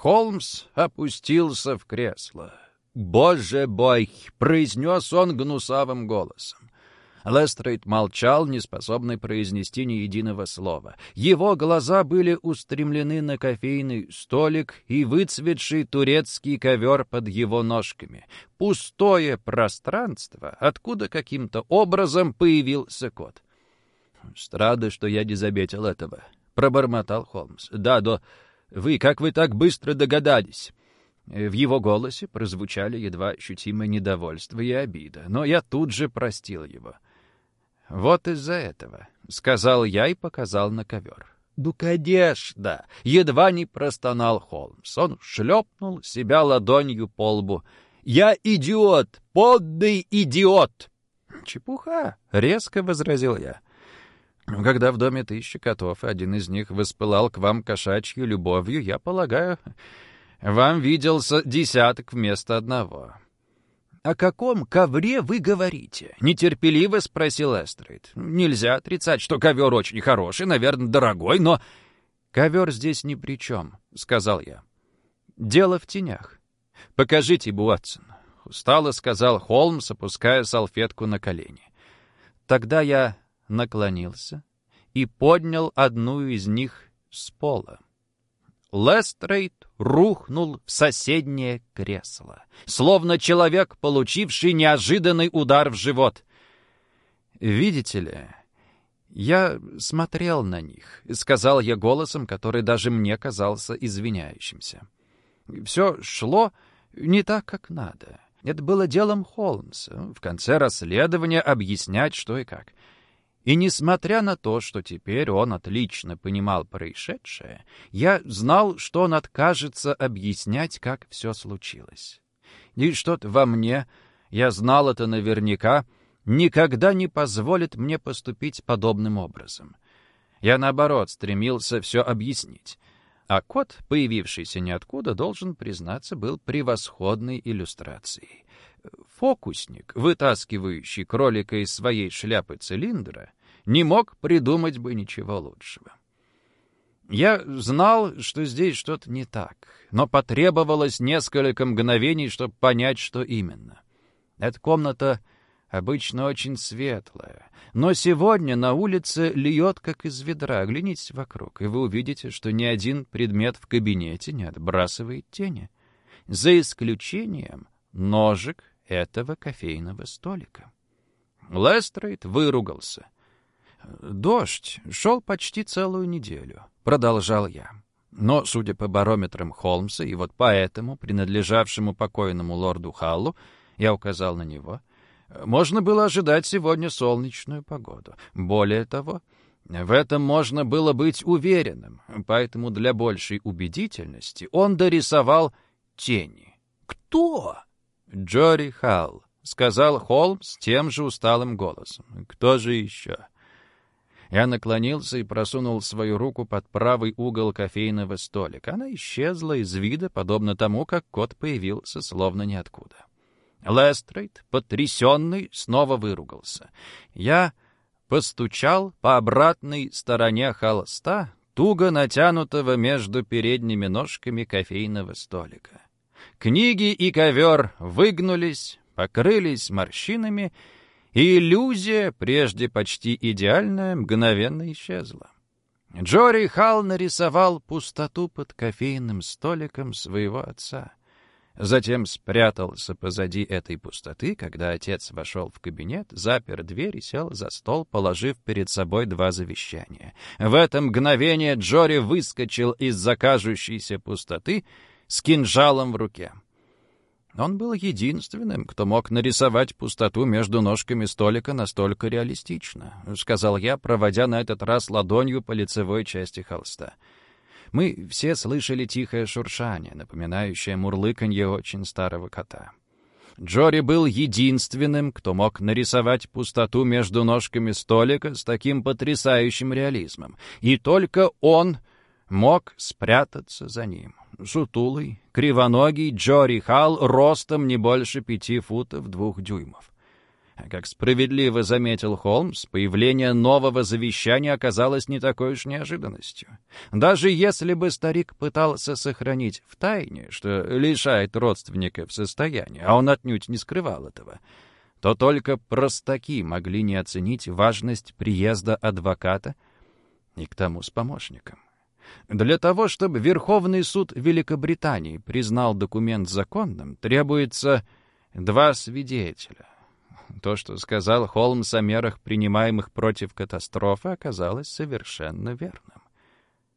Speaker 1: Холмс опустился в кресло. «Боже бой!» — произнес он гнусавым голосом. Лестрейд молчал, не способный произнести ни единого слова. Его глаза были устремлены на кофейный столик и выцветший турецкий ковер под его ножками. Пустое пространство, откуда каким-то образом появился кот. «Страда, что я не заметил этого», — пробормотал Холмс. «Да, до...» Вы, как вы так быстро догадались?» В его голосе прозвучали едва ощутимое недовольство и обида, но я тут же простил его. «Вот из-за этого», — сказал я и показал на ковер. «Ну, конечно!» — едва не простонал Холмс. Он шлепнул себя ладонью по лбу. «Я идиот! Подный идиот!» «Чепуха!» — резко возразил я. Когда в доме тысячи котов, один из них воспылал к вам кошачьей любовью, я полагаю, вам виделся десяток вместо одного. «О каком ковре вы говорите?» — нетерпеливо спросил Эстрейд. «Нельзя отрицать, что ковер очень хороший, наверное, дорогой, но...» «Ковер здесь ни при чем», — сказал я. «Дело в тенях. Покажите, Буатсон», — устало сказал Холмс, опуская салфетку на колени. Тогда я наклонился и поднял одну из них с пола. Лестрейд рухнул в соседнее кресло, словно человек, получивший неожиданный удар в живот. «Видите ли, я смотрел на них», — сказал я голосом, который даже мне казался извиняющимся. «Все шло не так, как надо. Это было делом Холмса. В конце расследования объяснять, что и как. И несмотря на то, что теперь он отлично понимал происшедшее, я знал, что он откажется объяснять, как все случилось. И что-то во мне, я знал это наверняка, никогда не позволит мне поступить подобным образом. Я, наоборот, стремился все объяснить. А кот, появившийся ниоткуда, должен признаться, был превосходной иллюстрацией. Фокусник, вытаскивающий кролика из своей шляпы цилиндра, не мог придумать бы ничего лучшего. Я знал, что здесь что-то не так, но потребовалось несколько мгновений, чтобы понять, что именно. Эта комната обычно очень светлая, но сегодня на улице льет, как из ведра. Оглянитесь вокруг, и вы увидите, что ни один предмет в кабинете не отбрасывает тени, за исключением ножек этого кофейного столика. Лестрейд выругался. «Дождь шел почти целую неделю», — продолжал я. Но, судя по барометрам Холмса, и вот поэтому, принадлежавшему покойному лорду Халлу, я указал на него, можно было ожидать сегодня солнечную погоду. Более того, в этом можно было быть уверенным, поэтому для большей убедительности он дорисовал тени. «Кто?» «Джори Халл», — сказал Холмс тем же усталым голосом. «Кто же еще?» Я наклонился и просунул свою руку под правый угол кофейного столика. Она исчезла из вида, подобно тому, как кот появился, словно ниоткуда. Лестрейд, потрясенный, снова выругался. Я постучал по обратной стороне холста, туго натянутого между передними ножками кофейного столика. Книги и ковер выгнулись, покрылись морщинами, и иллюзия, прежде почти идеальная, мгновенно исчезла. Джори Халл нарисовал пустоту под кофейным столиком своего отца. Затем спрятался позади этой пустоты, когда отец вошел в кабинет, запер дверь и сел за стол, положив перед собой два завещания. В это мгновение Джори выскочил из закажущейся пустоты с кинжалом в руке. Он был единственным, кто мог нарисовать пустоту между ножками столика настолько реалистично, сказал я, проводя на этот раз ладонью по лицевой части холста. Мы все слышали тихое шуршание, напоминающее мурлыканье очень старого кота. Джори был единственным, кто мог нарисовать пустоту между ножками столика с таким потрясающим реализмом. И только он мог спрятаться за ним. Сутулый, кривоногий Джори Халл ростом не больше пяти футов двух дюймов. Как справедливо заметил Холмс, появление нового завещания оказалось не такой уж неожиданностью. Даже если бы старик пытался сохранить в тайне, что лишает родственников состояния, а он отнюдь не скрывал этого, то только простаки могли не оценить важность приезда адвоката и к тому с помощником. Для того, чтобы Верховный суд Великобритании признал документ законным, требуется два свидетеля. То, что сказал Холмс о мерах, принимаемых против катастрофы, оказалось совершенно верным.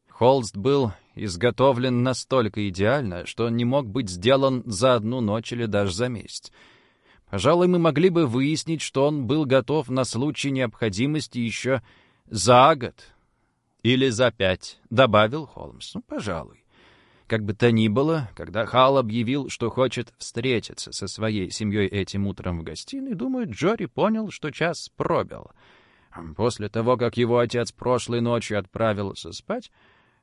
Speaker 1: Холст был изготовлен настолько идеально, что он не мог быть сделан за одну ночь или даже за месяц. Пожалуй, мы могли бы выяснить, что он был готов на случай необходимости еще за год или за пять, добавил Холмс. Ну, пожалуй. Как бы то ни было, когда Хал объявил, что хочет встретиться со своей семьей этим утром в гостиной, думаю, Джори понял, что час пробил. После того, как его отец прошлой ночью отправился спать,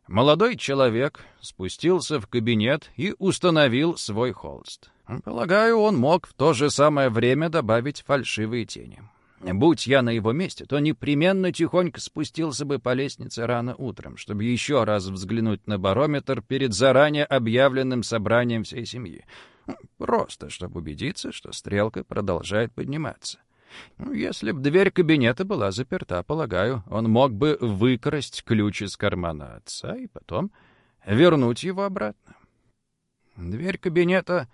Speaker 1: молодой человек спустился в кабинет и установил свой холст. Полагаю, он мог в то же самое время добавить фальшивые тени. Будь я на его месте, то непременно тихонько спустился бы по лестнице рано утром, чтобы еще раз взглянуть на барометр перед заранее объявленным собранием всей семьи. Просто, чтобы убедиться, что стрелка продолжает подниматься. Если б дверь кабинета была заперта, полагаю, он мог бы выкрасть ключ из кармана отца и потом вернуть его обратно. Дверь кабинета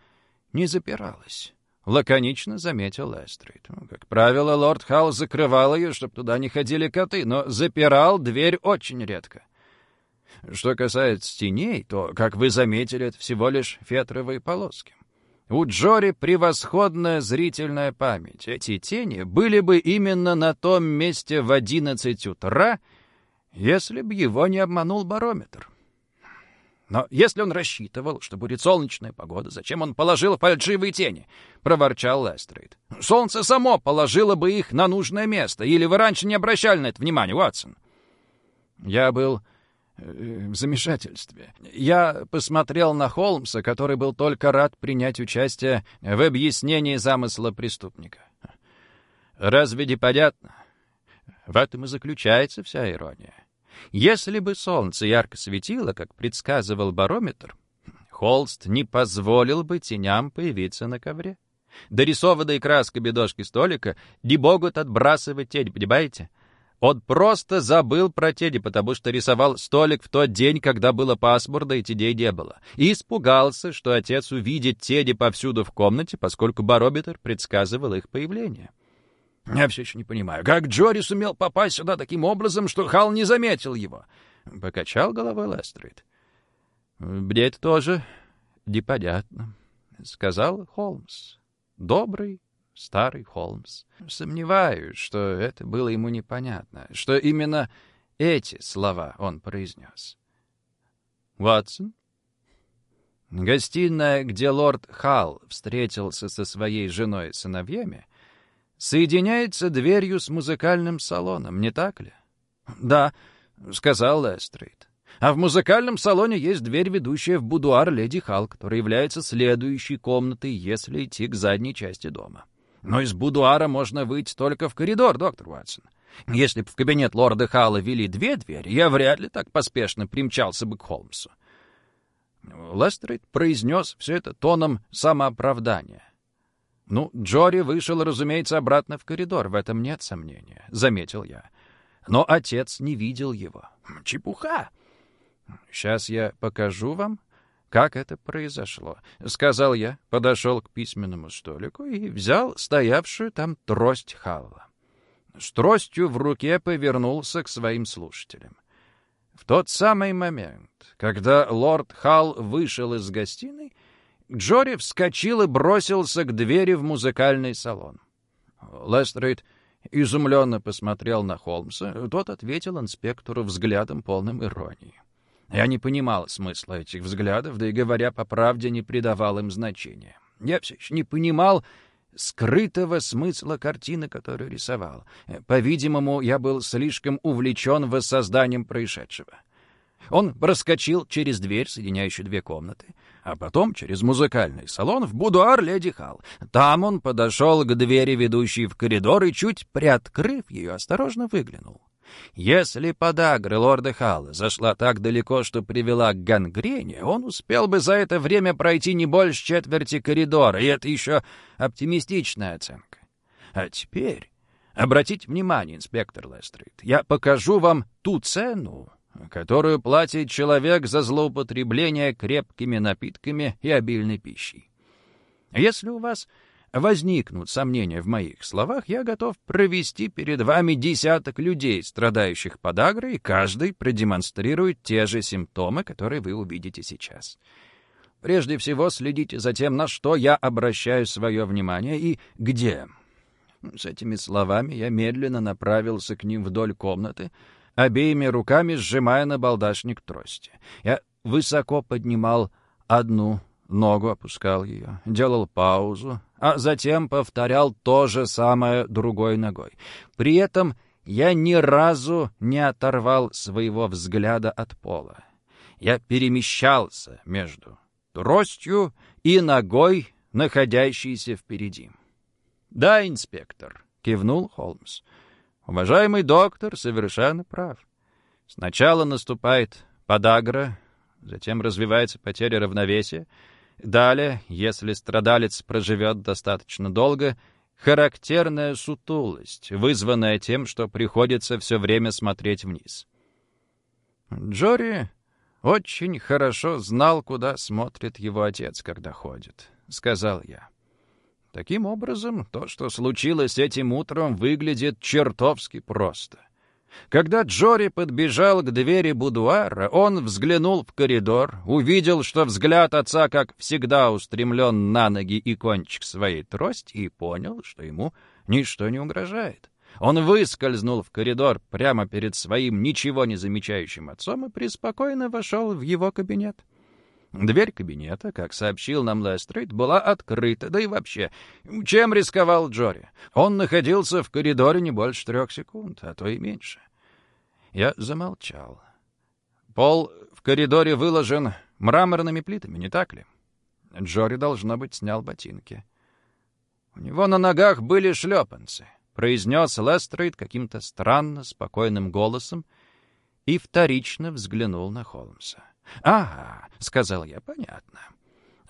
Speaker 1: не запиралась. Лаконично заметил Эстрид. Ну, как правило, лорд Хаус закрывал ее, чтобы туда не ходили коты, но запирал дверь очень редко. Что касается теней, то, как вы заметили, это всего лишь фетровые полоски. У Джори превосходная зрительная память. Эти тени были бы именно на том месте в одиннадцать утра, если бы его не обманул барометр. Но если он рассчитывал, что будет солнечная погода, зачем он положил фальшивые тени? — проворчал Лестрейд. — Солнце само положило бы их на нужное место. Или вы раньше не обращали на это внимания, Уотсон? Я был э, в замешательстве. Я посмотрел на Холмса, который был только рад принять участие в объяснении замысла преступника. Разве не понятно? В этом и заключается вся ирония. Если бы солнце ярко светило, как предсказывал барометр, холст не позволил бы теням появиться на ковре. Дорисованной краской бедошки столика не могут отбрасывать тень, понимаете? Он просто забыл про тени, потому что рисовал столик в тот день, когда было пасмурно и теней не было. И испугался, что отец увидит тени повсюду в комнате, поскольку барометр предсказывал их появление. Я все еще не понимаю, как Джори сумел попасть сюда таким образом, что Хал не заметил его? Покачал головой Лестрид. Это тоже непонятно, сказал Холмс. Добрый старый Холмс. Сомневаюсь, что это было ему непонятно, что именно эти слова он произнес. Ватсон? Гостиная, где лорд Халл встретился со своей женой и сыновьями, соединяется дверью с музыкальным салоном, не так ли? — Да, — сказал Эстрейд. А в музыкальном салоне есть дверь, ведущая в будуар леди Халл, которая является следующей комнатой, если идти к задней части дома. Но из будуара можно выйти только в коридор, доктор Уатсон. Если бы в кабинет лорда Халла вели две двери, я вряд ли так поспешно примчался бы к Холмсу. Лестрейд произнес все это тоном самооправдания. Ну, Джори вышел, разумеется, обратно в коридор, в этом нет сомнения, — заметил я. но отец не видел его. Чепуха! Сейчас я покажу вам, как это произошло. Сказал я, подошел к письменному столику и взял стоявшую там трость Халла. С тростью в руке повернулся к своим слушателям. В тот самый момент, когда лорд Халл вышел из гостиной, Джори вскочил и бросился к двери в музыкальный салон. Лестрейд изумленно посмотрел на Холмса. Тот ответил инспектору взглядом, полным иронии. Я не понимал смысла этих взглядов, да и, говоря по правде, не придавал им значения. Я все еще не понимал скрытого смысла картины, которую рисовал. По-видимому, я был слишком увлечен воссозданием происшедшего. Он проскочил через дверь, соединяющую две комнаты, а потом через музыкальный салон в будуар Леди Халл. Там он подошел к двери, ведущей в коридор, и, чуть приоткрыв ее, осторожно выглянул. Если подагра лорда Халла зашла так далеко, что привела к гангрене, он успел бы за это время пройти не больше четверти коридора, и это еще оптимистичная оценка. А теперь обратите внимание, инспектор Лестрид, я покажу вам ту цену, которую платит человек за злоупотребление крепкими напитками и обильной пищей. Если у вас возникнут сомнения в моих словах, я готов провести перед вами десяток людей, страдающих подагрой, и каждый продемонстрирует те же симптомы, которые вы увидите сейчас. Прежде всего, следите за тем, на что я обращаю свое внимание и где. С этими словами я медленно направился к ним вдоль комнаты, обеими руками сжимая на балдашник трости. Я высоко поднимал одну ногу, опускал ее, делал паузу, а затем повторял то же самое другой ногой. При этом я ни разу не оторвал своего взгляда от пола. Я перемещался между тростью и ногой, находящейся впереди. «Да, инспектор», — кивнул Холмс. Уважаемый доктор совершенно прав. Сначала наступает подагра, затем развивается потеря равновесия. Далее, если страдалец проживет достаточно долго, характерная сутулость, вызванная тем, что приходится все время смотреть вниз. Джори очень хорошо знал, куда смотрит его отец, когда ходит, — сказал я. Таким образом, то, что случилось этим утром, выглядит чертовски просто. Когда Джори подбежал к двери будуара, он взглянул в коридор, увидел, что взгляд отца, как всегда, устремлен на ноги и кончик своей трости, и понял, что ему ничто не угрожает. Он выскользнул в коридор прямо перед своим ничего не замечающим отцом и преспокойно вошел в его кабинет. Дверь кабинета, как сообщил нам Лестрейд, была открыта, да и вообще, чем рисковал Джори? Он находился в коридоре не больше трех секунд, а то и меньше. Я замолчал. Пол в коридоре выложен мраморными плитами, не так ли? Джори, должно быть, снял ботинки. У него на ногах были шлепанцы, произнес Лестрейд каким-то странно спокойным голосом и вторично взглянул на Холмса. «Ага», — сказал я, — «понятно».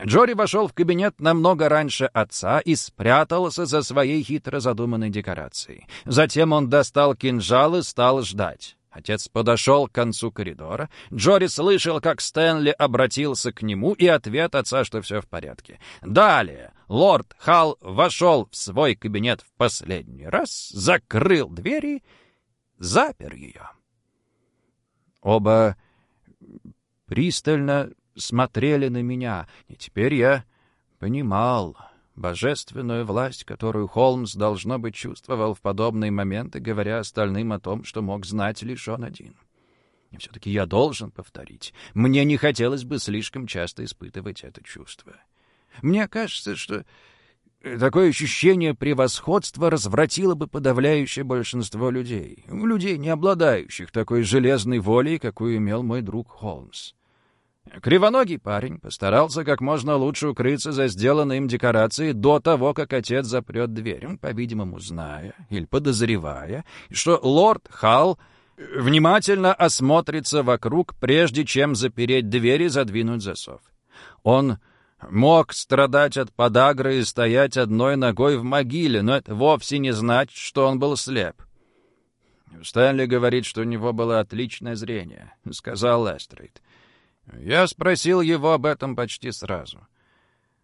Speaker 1: Джори вошел в кабинет намного раньше отца и спрятался за своей хитро задуманной декорацией. Затем он достал кинжал и стал ждать. Отец подошел к концу коридора. Джори слышал, как Стэнли обратился к нему, и ответ отца, что все в порядке. Далее лорд Халл вошел в свой кабинет в последний раз, закрыл двери, запер ее. Оба пристально смотрели на меня, и теперь я понимал божественную власть, которую Холмс, должно быть, чувствовал в подобные моменты, говоря остальным о том, что мог знать лишь он один. И все-таки я должен повторить. Мне не хотелось бы слишком часто испытывать это чувство. Мне кажется, что такое ощущение превосходства развратило бы подавляющее большинство людей. Людей, не обладающих такой железной волей, какую имел мой друг Холмс. Кривоногий парень постарался как можно лучше укрыться за сделанной им декорацией до того, как отец запрет дверь, по-видимому, зная или подозревая, что лорд Халл внимательно осмотрится вокруг, прежде чем запереть дверь и задвинуть засов. Он мог страдать от подагры и стоять одной ногой в могиле, но это вовсе не значит, что он был слеп. Стэнли говорит, что у него было отличное зрение, — сказал Лестрейд. Я спросил его об этом почти сразу.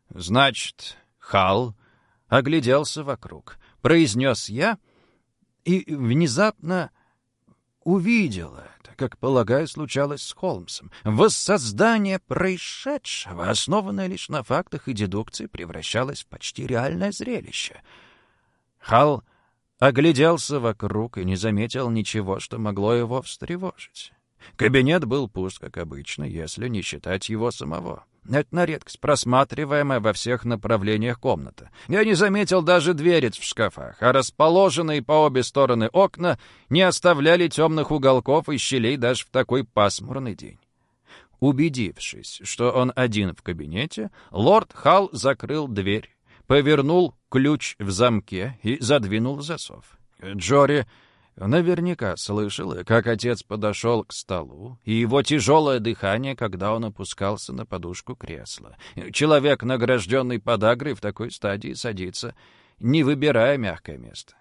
Speaker 1: Значит, Хал огляделся вокруг, произнес я и внезапно увидел это, как, полагаю, случалось с Холмсом. Воссоздание происшедшего, основанное лишь на фактах и дедукции, превращалось в почти реальное зрелище. Хал огляделся вокруг и не заметил ничего, что могло его встревожить. Кабинет был пуст, как обычно, если не считать его самого. Это на редкость просматриваемая во всех направлениях комната. Я не заметил даже дверец в шкафах, а расположенные по обе стороны окна не оставляли темных уголков и щелей даже в такой пасмурный день. Убедившись, что он один в кабинете, лорд Халл закрыл дверь, повернул ключ в замке и задвинул засов. Джори Наверняка слышал, как отец подошел к столу, и его тяжелое дыхание, когда он опускался на подушку кресла. Человек, награжденный подагрой, в такой стадии садится, не выбирая мягкое место.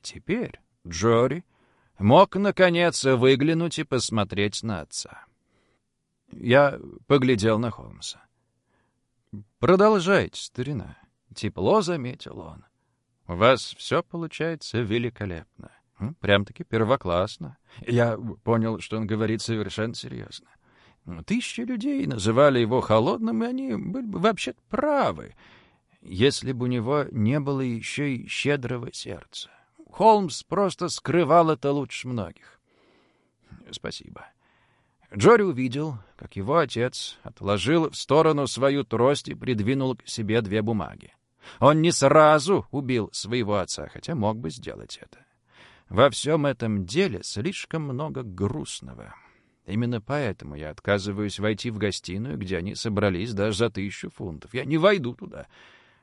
Speaker 1: Теперь Джори мог, наконец, выглянуть и посмотреть на отца. Я поглядел на Холмса. «Продолжайте, старина», — тепло заметил он. «У вас все получается великолепно. Прям-таки первоклассно. Я понял, что он говорит совершенно серьезно. Тысячи людей называли его холодным, и они были бы вообще правы, если бы у него не было еще и щедрого сердца. Холмс просто скрывал это лучше многих. Спасибо. Джори увидел, как его отец отложил в сторону свою трость и придвинул к себе две бумаги. Он не сразу убил своего отца, хотя мог бы сделать это. Во всем этом деле слишком много грустного. Именно поэтому я отказываюсь войти в гостиную, где они собрались даже за тысячу фунтов. Я не войду туда.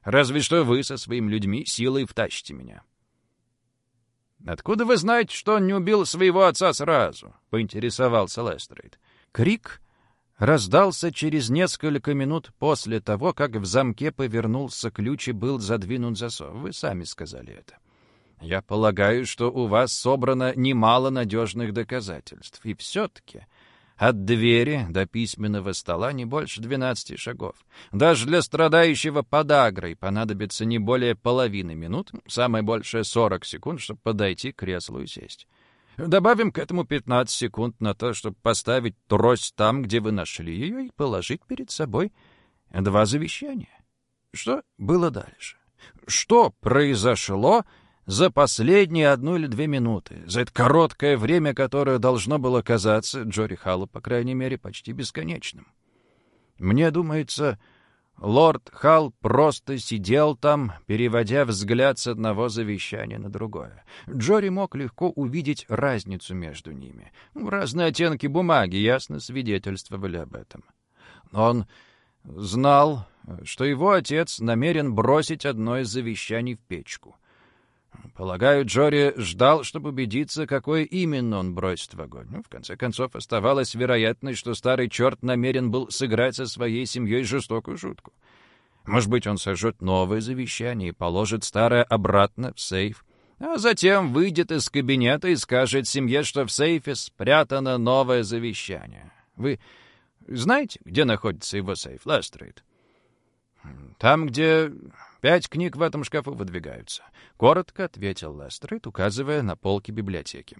Speaker 1: Разве что вы со своими людьми силой втащите меня. «Откуда вы знаете, что он не убил своего отца сразу?» — поинтересовался Лестрейд. Крик раздался через несколько минут после того, как в замке повернулся ключ и был задвинут засов. Вы сами сказали это. Я полагаю, что у вас собрано немало надежных доказательств. И все-таки от двери до письменного стола не больше 12 шагов. Даже для страдающего подагрой понадобится не более половины минут, самое большее 40 секунд, чтобы подойти к креслу и сесть. Добавим к этому 15 секунд на то, чтобы поставить трость там, где вы нашли ее, и положить перед собой два завещания. Что было дальше? Что произошло за последние одну или две минуты, за это короткое время, которое должно было казаться Джори Халлу, по крайней мере, почти бесконечным. Мне думается, лорд Халл просто сидел там, переводя взгляд с одного завещания на другое. Джори мог легко увидеть разницу между ними. Разные оттенки бумаги ясно свидетельствовали об этом. Он знал, что его отец намерен бросить одно из завещаний в печку — Полагаю, Джори ждал, чтобы убедиться, какой именно он бросит в огонь. Ну, в конце концов, оставалась вероятность, что старый черт намерен был сыграть со своей семьей жестокую шутку. Может быть, он сожжет новое завещание и положит старое обратно в сейф, а затем выйдет из кабинета и скажет семье, что в сейфе спрятано новое завещание. Вы знаете, где находится его сейф, Лестрейд? Там, где Пять книг в этом шкафу выдвигаются. Коротко ответил Лестрейд, указывая на полки библиотеки.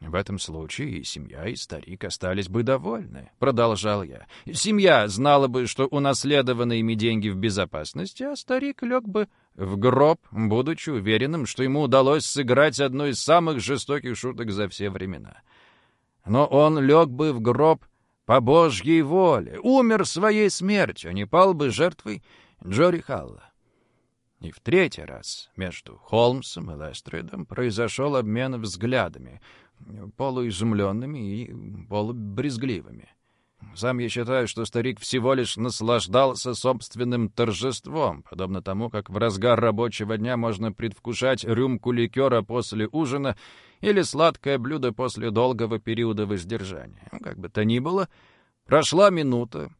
Speaker 1: «В этом случае и семья, и старик остались бы довольны», — продолжал я. «Семья знала бы, что унаследованные ими деньги в безопасности, а старик лег бы в гроб, будучи уверенным, что ему удалось сыграть одну из самых жестоких шуток за все времена. Но он лег бы в гроб по Божьей воле, умер своей смертью, а не пал бы жертвой Джори Халла. И в третий раз между Холмсом и Лестридом произошел обмен взглядами, полуизумленными и полубрезгливыми. Сам я считаю, что старик всего лишь наслаждался собственным торжеством, подобно тому, как в разгар рабочего дня можно предвкушать рюмку ликера после ужина или сладкое блюдо после долгого периода воздержания. Как бы то ни было, прошла минута,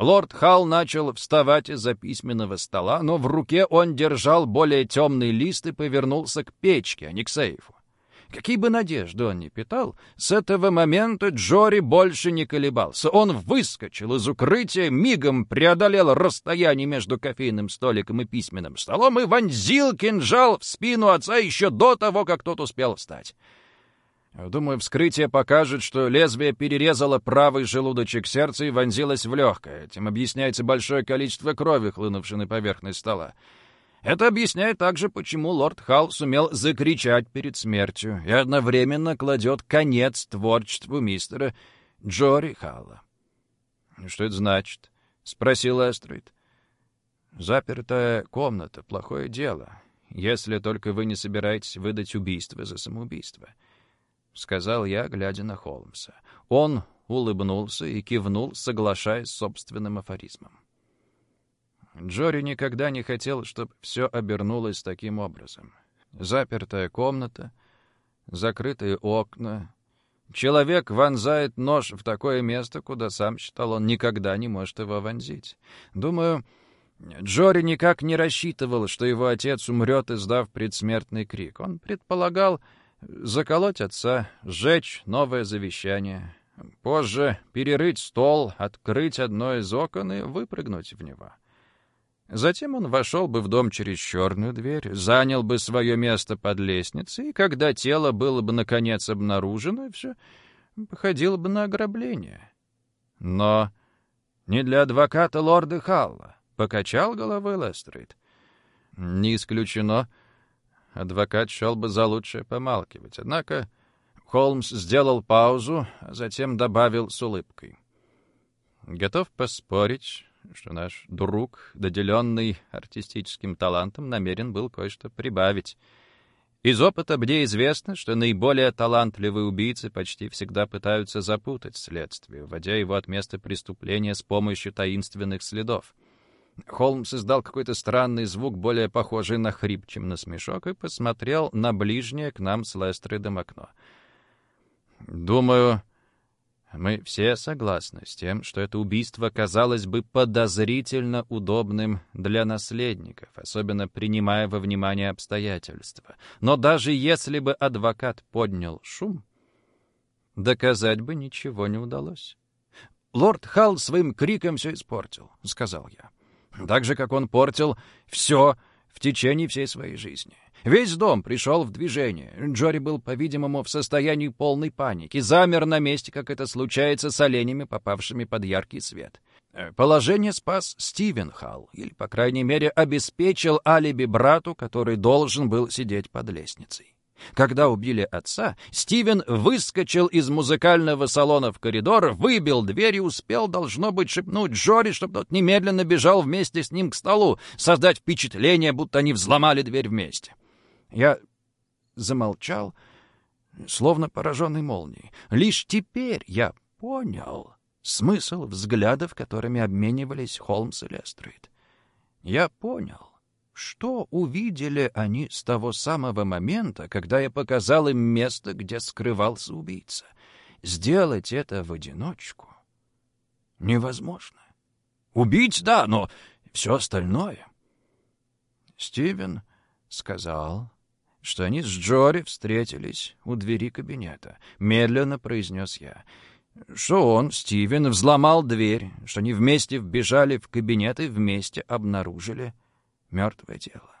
Speaker 1: Лорд Халл начал вставать из-за письменного стола, но в руке он держал более темный лист и повернулся к печке, а не к сейфу. Какие бы надежды он ни питал, с этого момента Джори больше не колебался. Он выскочил из укрытия, мигом преодолел расстояние между кофейным столиком и письменным столом и вонзил кинжал в спину отца еще до того, как тот успел встать. Думаю, вскрытие покажет, что лезвие перерезало правый желудочек сердца и вонзилось в легкое. Этим объясняется большое количество крови, хлынувшей на поверхность стола. Это объясняет также, почему лорд Халл сумел закричать перед смертью и одновременно кладет конец творчеству мистера Джори Халла. «Что это значит?» — спросил Эстрид. «Запертая комната — плохое дело, если только вы не собираетесь выдать убийство за самоубийство», — сказал я, глядя на Холмса. Он улыбнулся и кивнул, соглашаясь с собственным афоризмом. Джори никогда не хотел, чтобы все обернулось таким образом. Запертая комната, закрытые окна. Человек вонзает нож в такое место, куда сам считал, он никогда не может его вонзить. Думаю, Джори никак не рассчитывал, что его отец умрет, издав предсмертный крик. Он предполагал заколоть отца, сжечь новое завещание, позже перерыть стол, открыть одно из окон и выпрыгнуть в него. Затем он вошел бы в дом через черную дверь, занял бы свое место под лестницей, и когда тело было бы, наконец, обнаружено, все походило бы на ограбление. Но не для адвоката лорда Халла, — покачал головой Лестрейд. Не исключено, адвокат шел бы за лучшее помалкивать. Однако Холмс сделал паузу, а затем добавил с улыбкой. «Готов поспорить, что наш друг, доделенный артистическим талантом, намерен был кое-что прибавить. Из опыта мне известно, что наиболее талантливые убийцы почти всегда пытаются запутать следствие, вводя его от места преступления с помощью таинственных следов. Холмс издал какой-то странный звук, более похожий на хрип, чем на смешок, и посмотрел на ближнее к нам с Лестридом окно. «Думаю, мы все согласны с тем, что это убийство казалось бы подозрительно удобным для наследников, особенно принимая во внимание обстоятельства. Но даже если бы адвокат поднял шум, доказать бы ничего не удалось. «Лорд Халл своим криком все испортил», — сказал я. «Так же, как он портил все в течение всей своей жизни. Весь дом пришел в движение. Джори был, по-видимому, в состоянии полной паники, замер на месте, как это случается с оленями, попавшими под яркий свет. Э, положение спас Стивен Халл, или, по крайней мере, обеспечил алиби брату, который должен был сидеть под лестницей. Когда убили отца, Стивен выскочил из музыкального салона в коридор, выбил дверь и успел, должно быть, шепнуть Джори, чтобы тот немедленно бежал вместе с ним к столу, создать впечатление, будто они взломали дверь вместе. Я замолчал, словно пораженный молнией. Лишь теперь я понял смысл взглядов, которыми обменивались Холмс и Лестрейд. Я понял, что увидели они с того самого момента, когда я показал им место, где скрывался убийца. Сделать это в одиночку невозможно. Убить — да, но все остальное... Стивен сказал, что они с Джори встретились у двери кабинета. Медленно произнес я. Что он, Стивен, взломал дверь, что они вместе вбежали в кабинет и вместе обнаружили мертвое тело.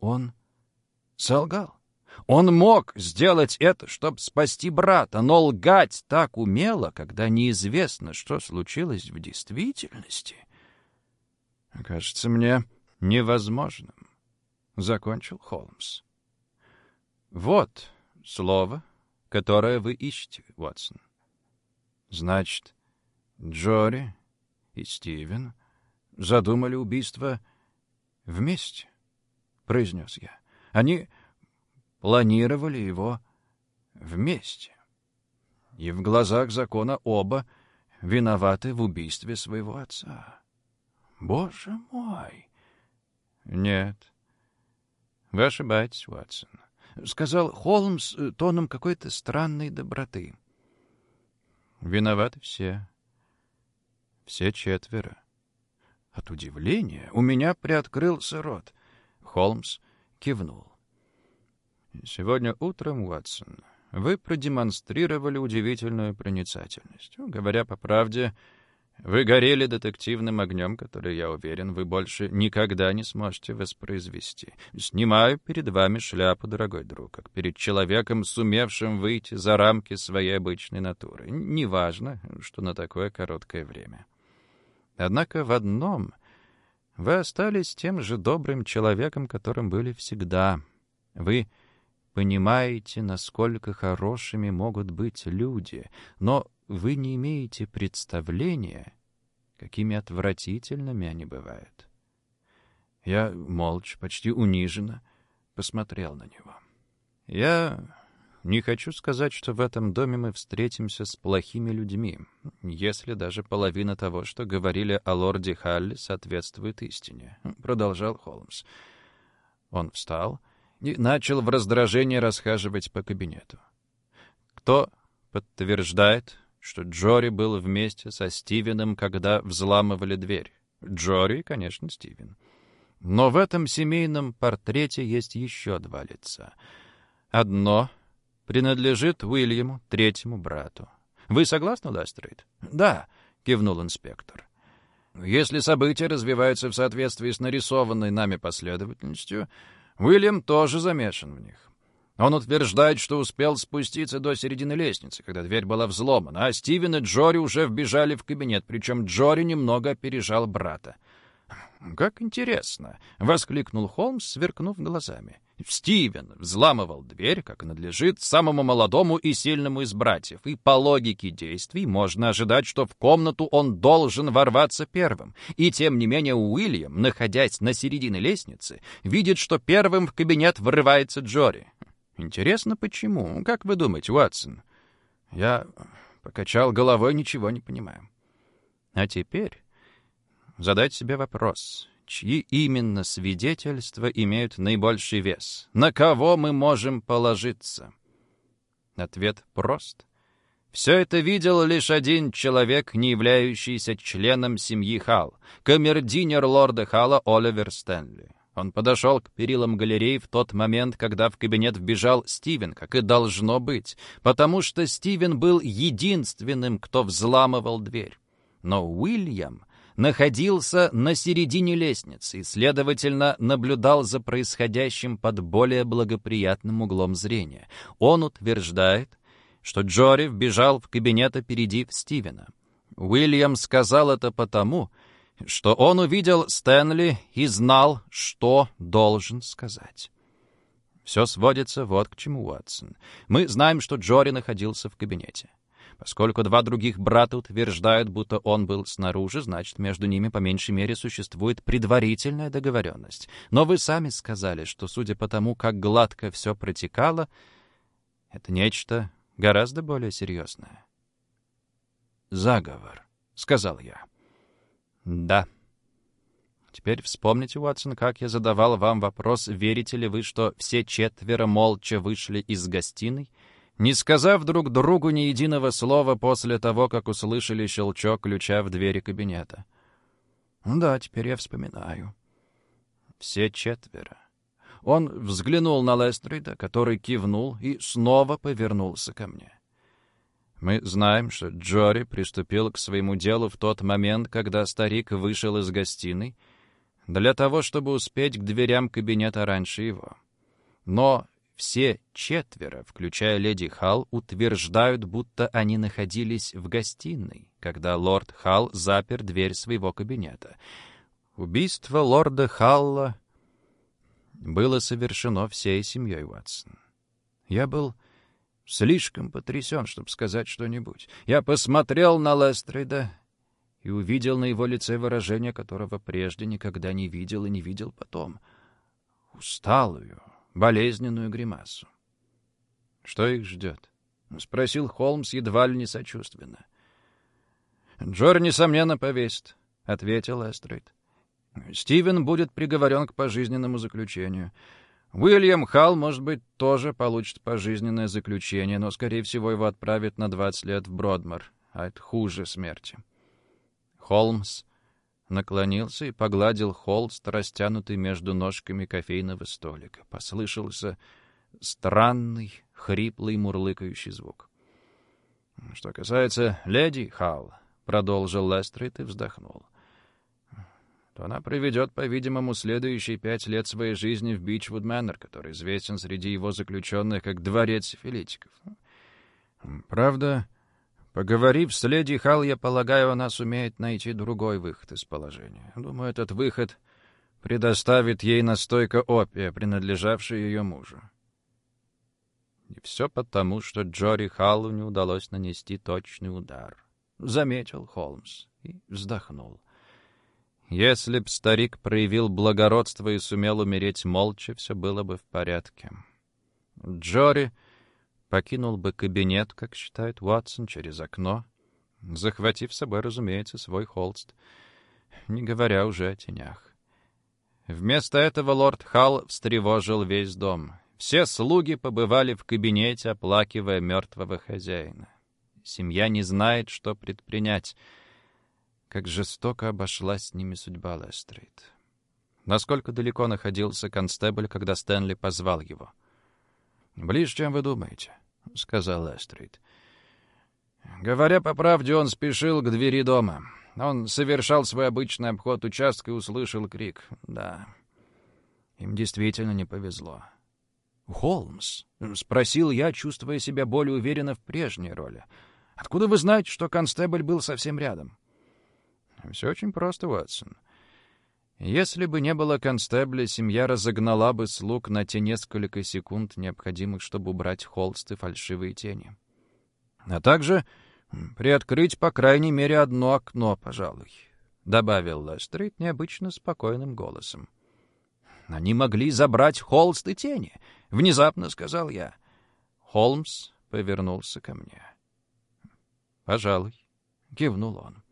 Speaker 1: Он солгал. Он мог сделать это, чтобы спасти брата, но лгать так умело, когда неизвестно, что случилось в действительности, кажется мне невозможным, — закончил Холмс. Вот слово, которое вы ищете, Уотсон. Значит, Джори и Стивен задумали убийство вместе, произнес я. Они планировали его вместе. И в глазах закона оба виноваты в убийстве своего отца. Боже мой! Нет, вы ошибаетесь, Уотсон. — сказал Холмс тоном какой-то странной доброты. «Виноваты все. Все четверо». От удивления у меня приоткрылся рот. Холмс кивнул. Сегодня утром, Уотсон, вы продемонстрировали удивительную проницательность. Говоря по правде, вы горели детективным огнем, который, я уверен, вы больше никогда не сможете воспроизвести. Снимаю перед вами шляпу, дорогой друг, как перед человеком, сумевшим выйти за рамки своей обычной натуры. Неважно, что на такое короткое время. Однако в одном вы остались тем же добрым человеком, которым были всегда. Вы понимаете, насколько хорошими могут быть люди, но вы не имеете представления, какими отвратительными они бывают. Я молча, почти униженно посмотрел на него. Я не хочу сказать, что в этом доме мы встретимся с плохими людьми, если даже половина того, что говорили о лорде Халли, соответствует истине, — продолжал Холмс. Он встал и начал в раздражении расхаживать по кабинету. Кто подтверждает, что Джори был вместе со Стивеном, когда взламывали дверь? Джори, конечно, Стивен. Но в этом семейном портрете есть еще два лица. Одно принадлежит Уильяму, третьему брату. Вы согласны, Лестрейд? Да, кивнул инспектор. Если события развиваются в соответствии с нарисованной нами последовательностью, Уильям тоже замешан в них. Он утверждает, что успел спуститься до середины лестницы, когда дверь была взломана, а Стивен и Джори уже вбежали в кабинет, причем Джори немного опережал брата. «Как интересно!» — воскликнул Холмс, сверкнув глазами. Стивен взламывал дверь, как надлежит, самому молодому и сильному из братьев, и по логике действий можно ожидать, что в комнату он должен ворваться первым. И тем не менее Уильям, находясь на середине лестницы, видит, что первым в кабинет врывается Джори. Интересно, почему? Как вы думаете, Уотсон? Я покачал головой, ничего не понимаю. А теперь задать себе вопрос, чьи именно свидетельства имеют наибольший вес? На кого мы можем положиться? Ответ прост. Все это видел лишь один человек, не являющийся членом семьи Халл, камердинер лорда Халла Оливер Стэнли. Он подошел к перилам галереи в тот момент, когда в кабинет вбежал Стивен, как и должно быть, потому что Стивен был единственным, кто взламывал дверь. Но Уильям находился на середине лестницы и, следовательно, наблюдал за происходящим под более благоприятным углом зрения. Он утверждает, что Джори вбежал в кабинет, опередив Стивена. Уильям сказал это потому, что он увидел Стэнли и знал, что должен сказать. Все сводится вот к чему, Уотсон. Мы знаем, что Джори находился в кабинете. Поскольку два других брата утверждают, будто он был снаружи, значит, между ними по меньшей мере существует предварительная договоренность. Но вы сами сказали, что, судя по тому, как гладко все протекало, это нечто гораздо более серьезное. «Заговор», — сказал я. «Да». Теперь вспомните, Уотсон, как я задавал вам вопрос, верите ли вы, что все четверо молча вышли из гостиной, не сказав друг другу ни единого слова после того, как услышали щелчок ключа в двери кабинета. Да, теперь я вспоминаю. Все четверо. Он взглянул на Лестрида, который кивнул и снова повернулся ко мне. Мы знаем, что Джори приступил к своему делу в тот момент, когда старик вышел из гостиной, для того, чтобы успеть к дверям кабинета раньше его. Но все четверо, включая леди Халл, утверждают, будто они находились в гостиной, когда лорд Халл запер дверь своего кабинета. Убийство лорда Халла было совершено всей семьей Уатсон. Я был слишком потрясен, чтобы сказать что-нибудь. Я посмотрел на Лестрида и увидел на его лице выражение, которого прежде никогда не видел и не видел потом. Усталую, болезненную гримасу. «Что их ждет?» — спросил Холмс едва ли не сочувственно. «Джор, несомненно, повесит», — ответил Эстрейд. «Стивен будет приговорен к пожизненному заключению. Уильям Халл, может быть, тоже получит пожизненное заключение, но, скорее всего, его отправят на 20 лет в Бродмар, а это хуже смерти». Холмс наклонился и погладил холст, растянутый между ножками кофейного столика. Послышался странный, хриплый, мурлыкающий звук. «Что касается леди Халл», — продолжил Лестрейд и вздохнул, то она проведет, по-видимому, следующие пять лет своей жизни в Бичвуд Мэннер, который известен среди его заключенных как дворец сифилитиков. Правда, поговорив с леди Халл, я полагаю, она сумеет найти другой выход из положения. Думаю, этот выход предоставит ей настойка опия, принадлежавшая ее мужу. И все потому, что Джори Халлу не удалось нанести точный удар. Заметил Холмс и вздохнул. Если б старик проявил благородство и сумел умереть молча, все было бы в порядке. Джори покинул бы кабинет, как считает Уотсон, через окно, захватив с собой, разумеется, свой холст, не говоря уже о тенях. Вместо этого лорд Халл встревожил весь дом. Все слуги побывали в кабинете, оплакивая мертвого хозяина. Семья не знает, что предпринять — как жестоко обошлась с ними судьба Лестрейд. Насколько далеко находился констебль, когда Стэнли позвал его? «Ближе, чем вы думаете», — сказал Лестрейд. Говоря по правде, он спешил к двери дома. Он совершал свой обычный обход участка и услышал крик. Да, им действительно не повезло. «Холмс?» — спросил я, чувствуя себя более уверенно в прежней роли. «Откуда вы знаете, что констебль был совсем рядом?» Все очень просто, Уотсон. Если бы не было констебля, семья разогнала бы слуг на те несколько секунд, необходимых, чтобы убрать холст и фальшивые тени. А также приоткрыть, по крайней мере, одно окно, пожалуй, — добавил Лестрейд необычно спокойным голосом. «Они могли забрать холст и тени», — внезапно сказал я. Холмс повернулся ко мне. «Пожалуй», — кивнул он.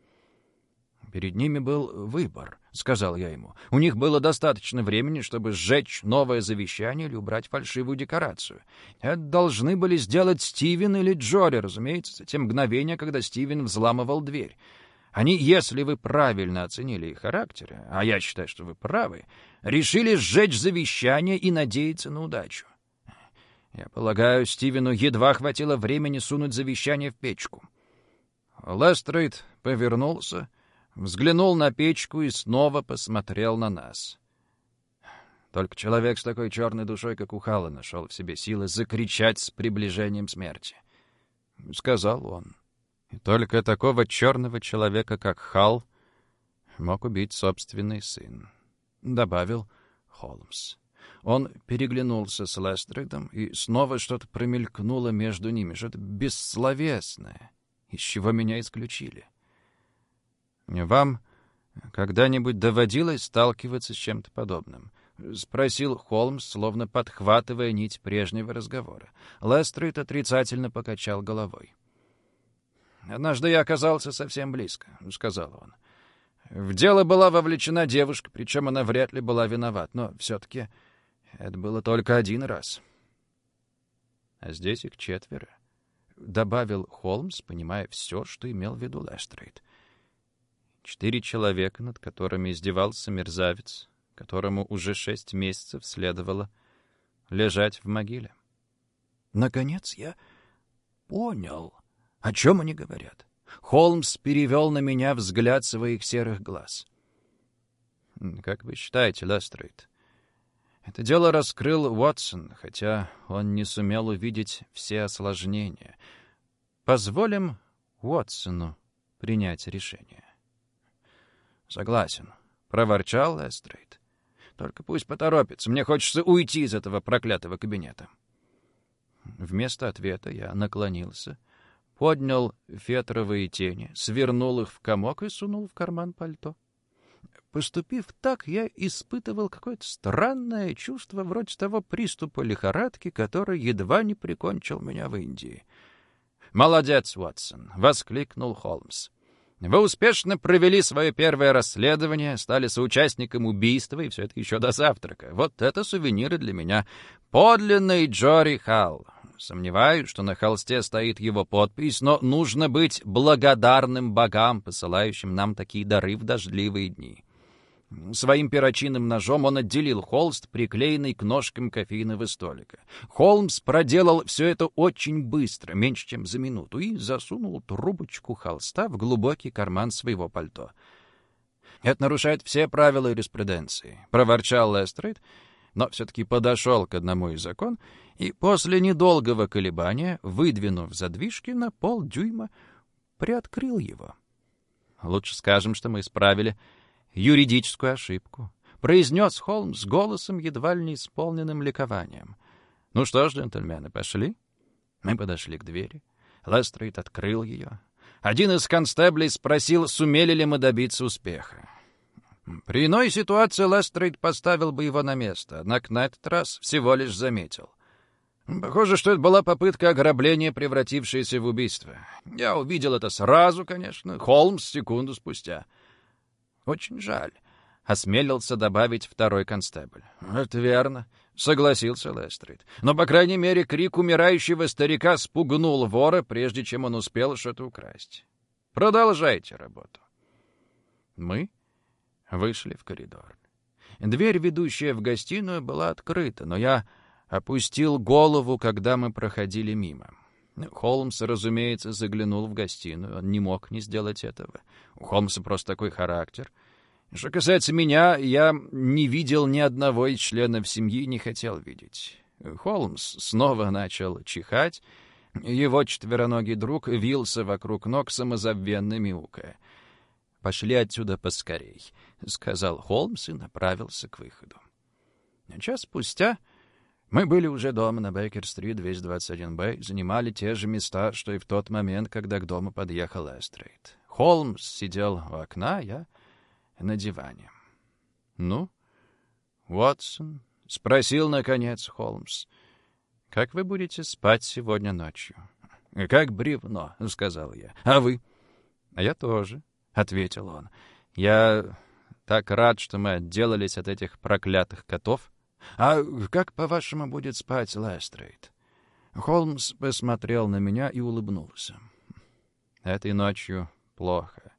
Speaker 1: Перед ними был выбор, — сказал я ему. У них было достаточно времени, чтобы сжечь новое завещание или убрать фальшивую декорацию. Это должны были сделать Стивен или Джори, разумеется, те мгновения, когда Стивен взламывал дверь. Они, если вы правильно оценили их характеры, а я считаю, что вы правы, решили сжечь завещание и надеяться на удачу. Я полагаю, Стивену едва хватило времени сунуть завещание в печку. Лестрейд повернулся взглянул на печку и снова посмотрел на нас. Только человек с такой черной душой, как у Хала, нашел в себе силы закричать с приближением смерти. Сказал он. И только такого черного человека, как Хал, мог убить собственный сын. Добавил Холмс. Он переглянулся с Лестридом, и снова что-то промелькнуло между ними, что-то бессловесное, из чего меня исключили. «Вам когда-нибудь доводилось сталкиваться с чем-то подобным?» — спросил Холмс, словно подхватывая нить прежнего разговора. Лестрейд отрицательно покачал головой. «Однажды я оказался совсем близко», — сказал он. «В дело была вовлечена девушка, причем она вряд ли была виновата, но все-таки это было только один раз». «А здесь их четверо», — добавил Холмс, понимая все, что имел в виду Лестрейд. Четыре человека, над которыми издевался мерзавец, которому уже шесть месяцев следовало лежать в могиле. Наконец я понял, о чем они говорят. Холмс перевел на меня взгляд своих серых глаз. «Как вы считаете, Лестрейд?» Это дело раскрыл Уотсон, хотя он не сумел увидеть все осложнения. Позволим Уотсону принять решение. «Согласен», — проворчал Эстрейд. «Только пусть поторопится. Мне хочется уйти из этого проклятого кабинета». Вместо ответа я наклонился, поднял фетровые тени, свернул их в комок и сунул в карман пальто. Поступив так, я испытывал какое-то странное чувство вроде того приступа лихорадки, который едва не прикончил меня в Индии. «Молодец, Уотсон!» — воскликнул Холмс. Вы успешно провели свое первое расследование, стали соучастником убийства, и все это еще до завтрака. Вот это сувениры для меня. Подлинный Джори Халл. Сомневаюсь, что на холсте стоит его подпись, но нужно быть благодарным богам, посылающим нам такие дары в дождливые дни. Своим перочинным ножом он отделил холст, приклеенный к ножкам кофейного столика. Холмс проделал все это очень быстро, меньше, чем за минуту, и засунул трубочку холста в глубокий карман своего пальто. «Это нарушает все правила юриспруденции», — проворчал Лестрейд, но все-таки подошел к одному из закон и после недолгого колебания, выдвинув задвижки на полдюйма, приоткрыл его. Лучше скажем, что мы исправили юридическую ошибку, произнес Холмс голосом едва ли не исполненным ликованием. «Ну что ж, джентльмены, пошли?» Мы подошли к двери. Лестрейд открыл ее. Один из констеблей спросил, сумели ли мы добиться успеха. При иной ситуации Лестрейд поставил бы его на место, однако на этот раз всего лишь заметил. Похоже, что это была попытка ограбления, превратившаяся в убийство. Я увидел это сразу, конечно, Холмс секунду спустя. Очень жаль. Осмелился добавить второй констебль. «Это верно», — согласился Лестрид. «Но, по крайней мере, крик умирающего старика спугнул вора, прежде чем он успел что-то украсть. Продолжайте работу». Мы вышли в коридор. Дверь, ведущая в гостиную, была открыта, но я опустил голову, когда мы проходили мимо. Холмс, разумеется, заглянул в гостиную. Он не мог не сделать этого. У Холмса просто такой характер. Что касается меня, я не видел ни одного из членов семьи не хотел видеть. Холмс снова начал чихать. Его четвероногий друг вился вокруг ног, самозабвенно мяукая. «Пошли отсюда поскорей», — сказал Холмс и направился к выходу. Час спустя мы были уже дома на Бейкер-стрит, 221-Б, занимали те же места, что и в тот момент, когда к дому подъехал Эстрейд. Холмс сидел у окна, я на диване. «Ну, Уотсон?» — спросил, наконец, Холмс. «Как вы будете спать сегодня ночью?» «Как бревно», — сказал я. «А вы?» «А я тоже», — ответил он. «Я так рад, что мы отделались от этих проклятых котов». «А как, по-вашему, будет спать Лестрейд?» Холмс посмотрел на меня и улыбнулся. «Этой ночью плохо.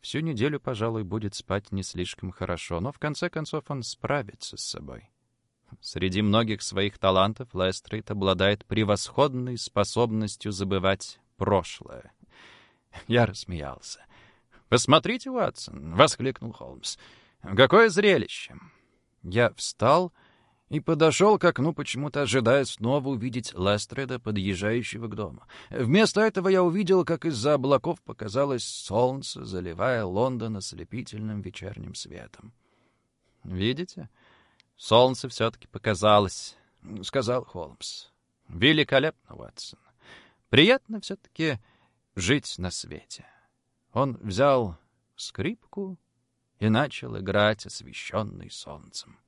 Speaker 1: Всю неделю, пожалуй, будет спать не слишком хорошо, но в конце концов он справится с собой. Среди многих своих талантов Лестрейд обладает превосходной способностью забывать прошлое. Я рассмеялся. «Посмотрите, Уатсон!» — воскликнул Холмс. «Какое зрелище!» Я встал и подошел к окну, почему-то ожидая снова увидеть Лестреда, подъезжающего к дому. Вместо этого я увидел, как из-за облаков показалось солнце, заливая Лондон ослепительным вечерним светом. «Видите? Солнце все-таки показалось», — сказал Холмс. «Великолепно, Уотсон. Приятно все-таки жить на свете». Он взял скрипку и начал играть, освещенный солнцем.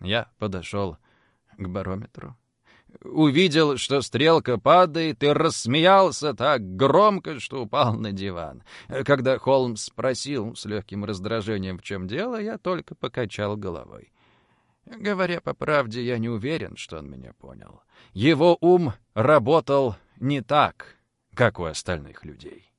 Speaker 1: Я подошел к барометру, увидел, что стрелка падает, и рассмеялся так громко, что упал на диван. Когда Холмс спросил с легким раздражением, в чем дело, я только покачал головой. Говоря по правде, я не уверен, что он меня понял. Его ум работал не так, как у остальных людей.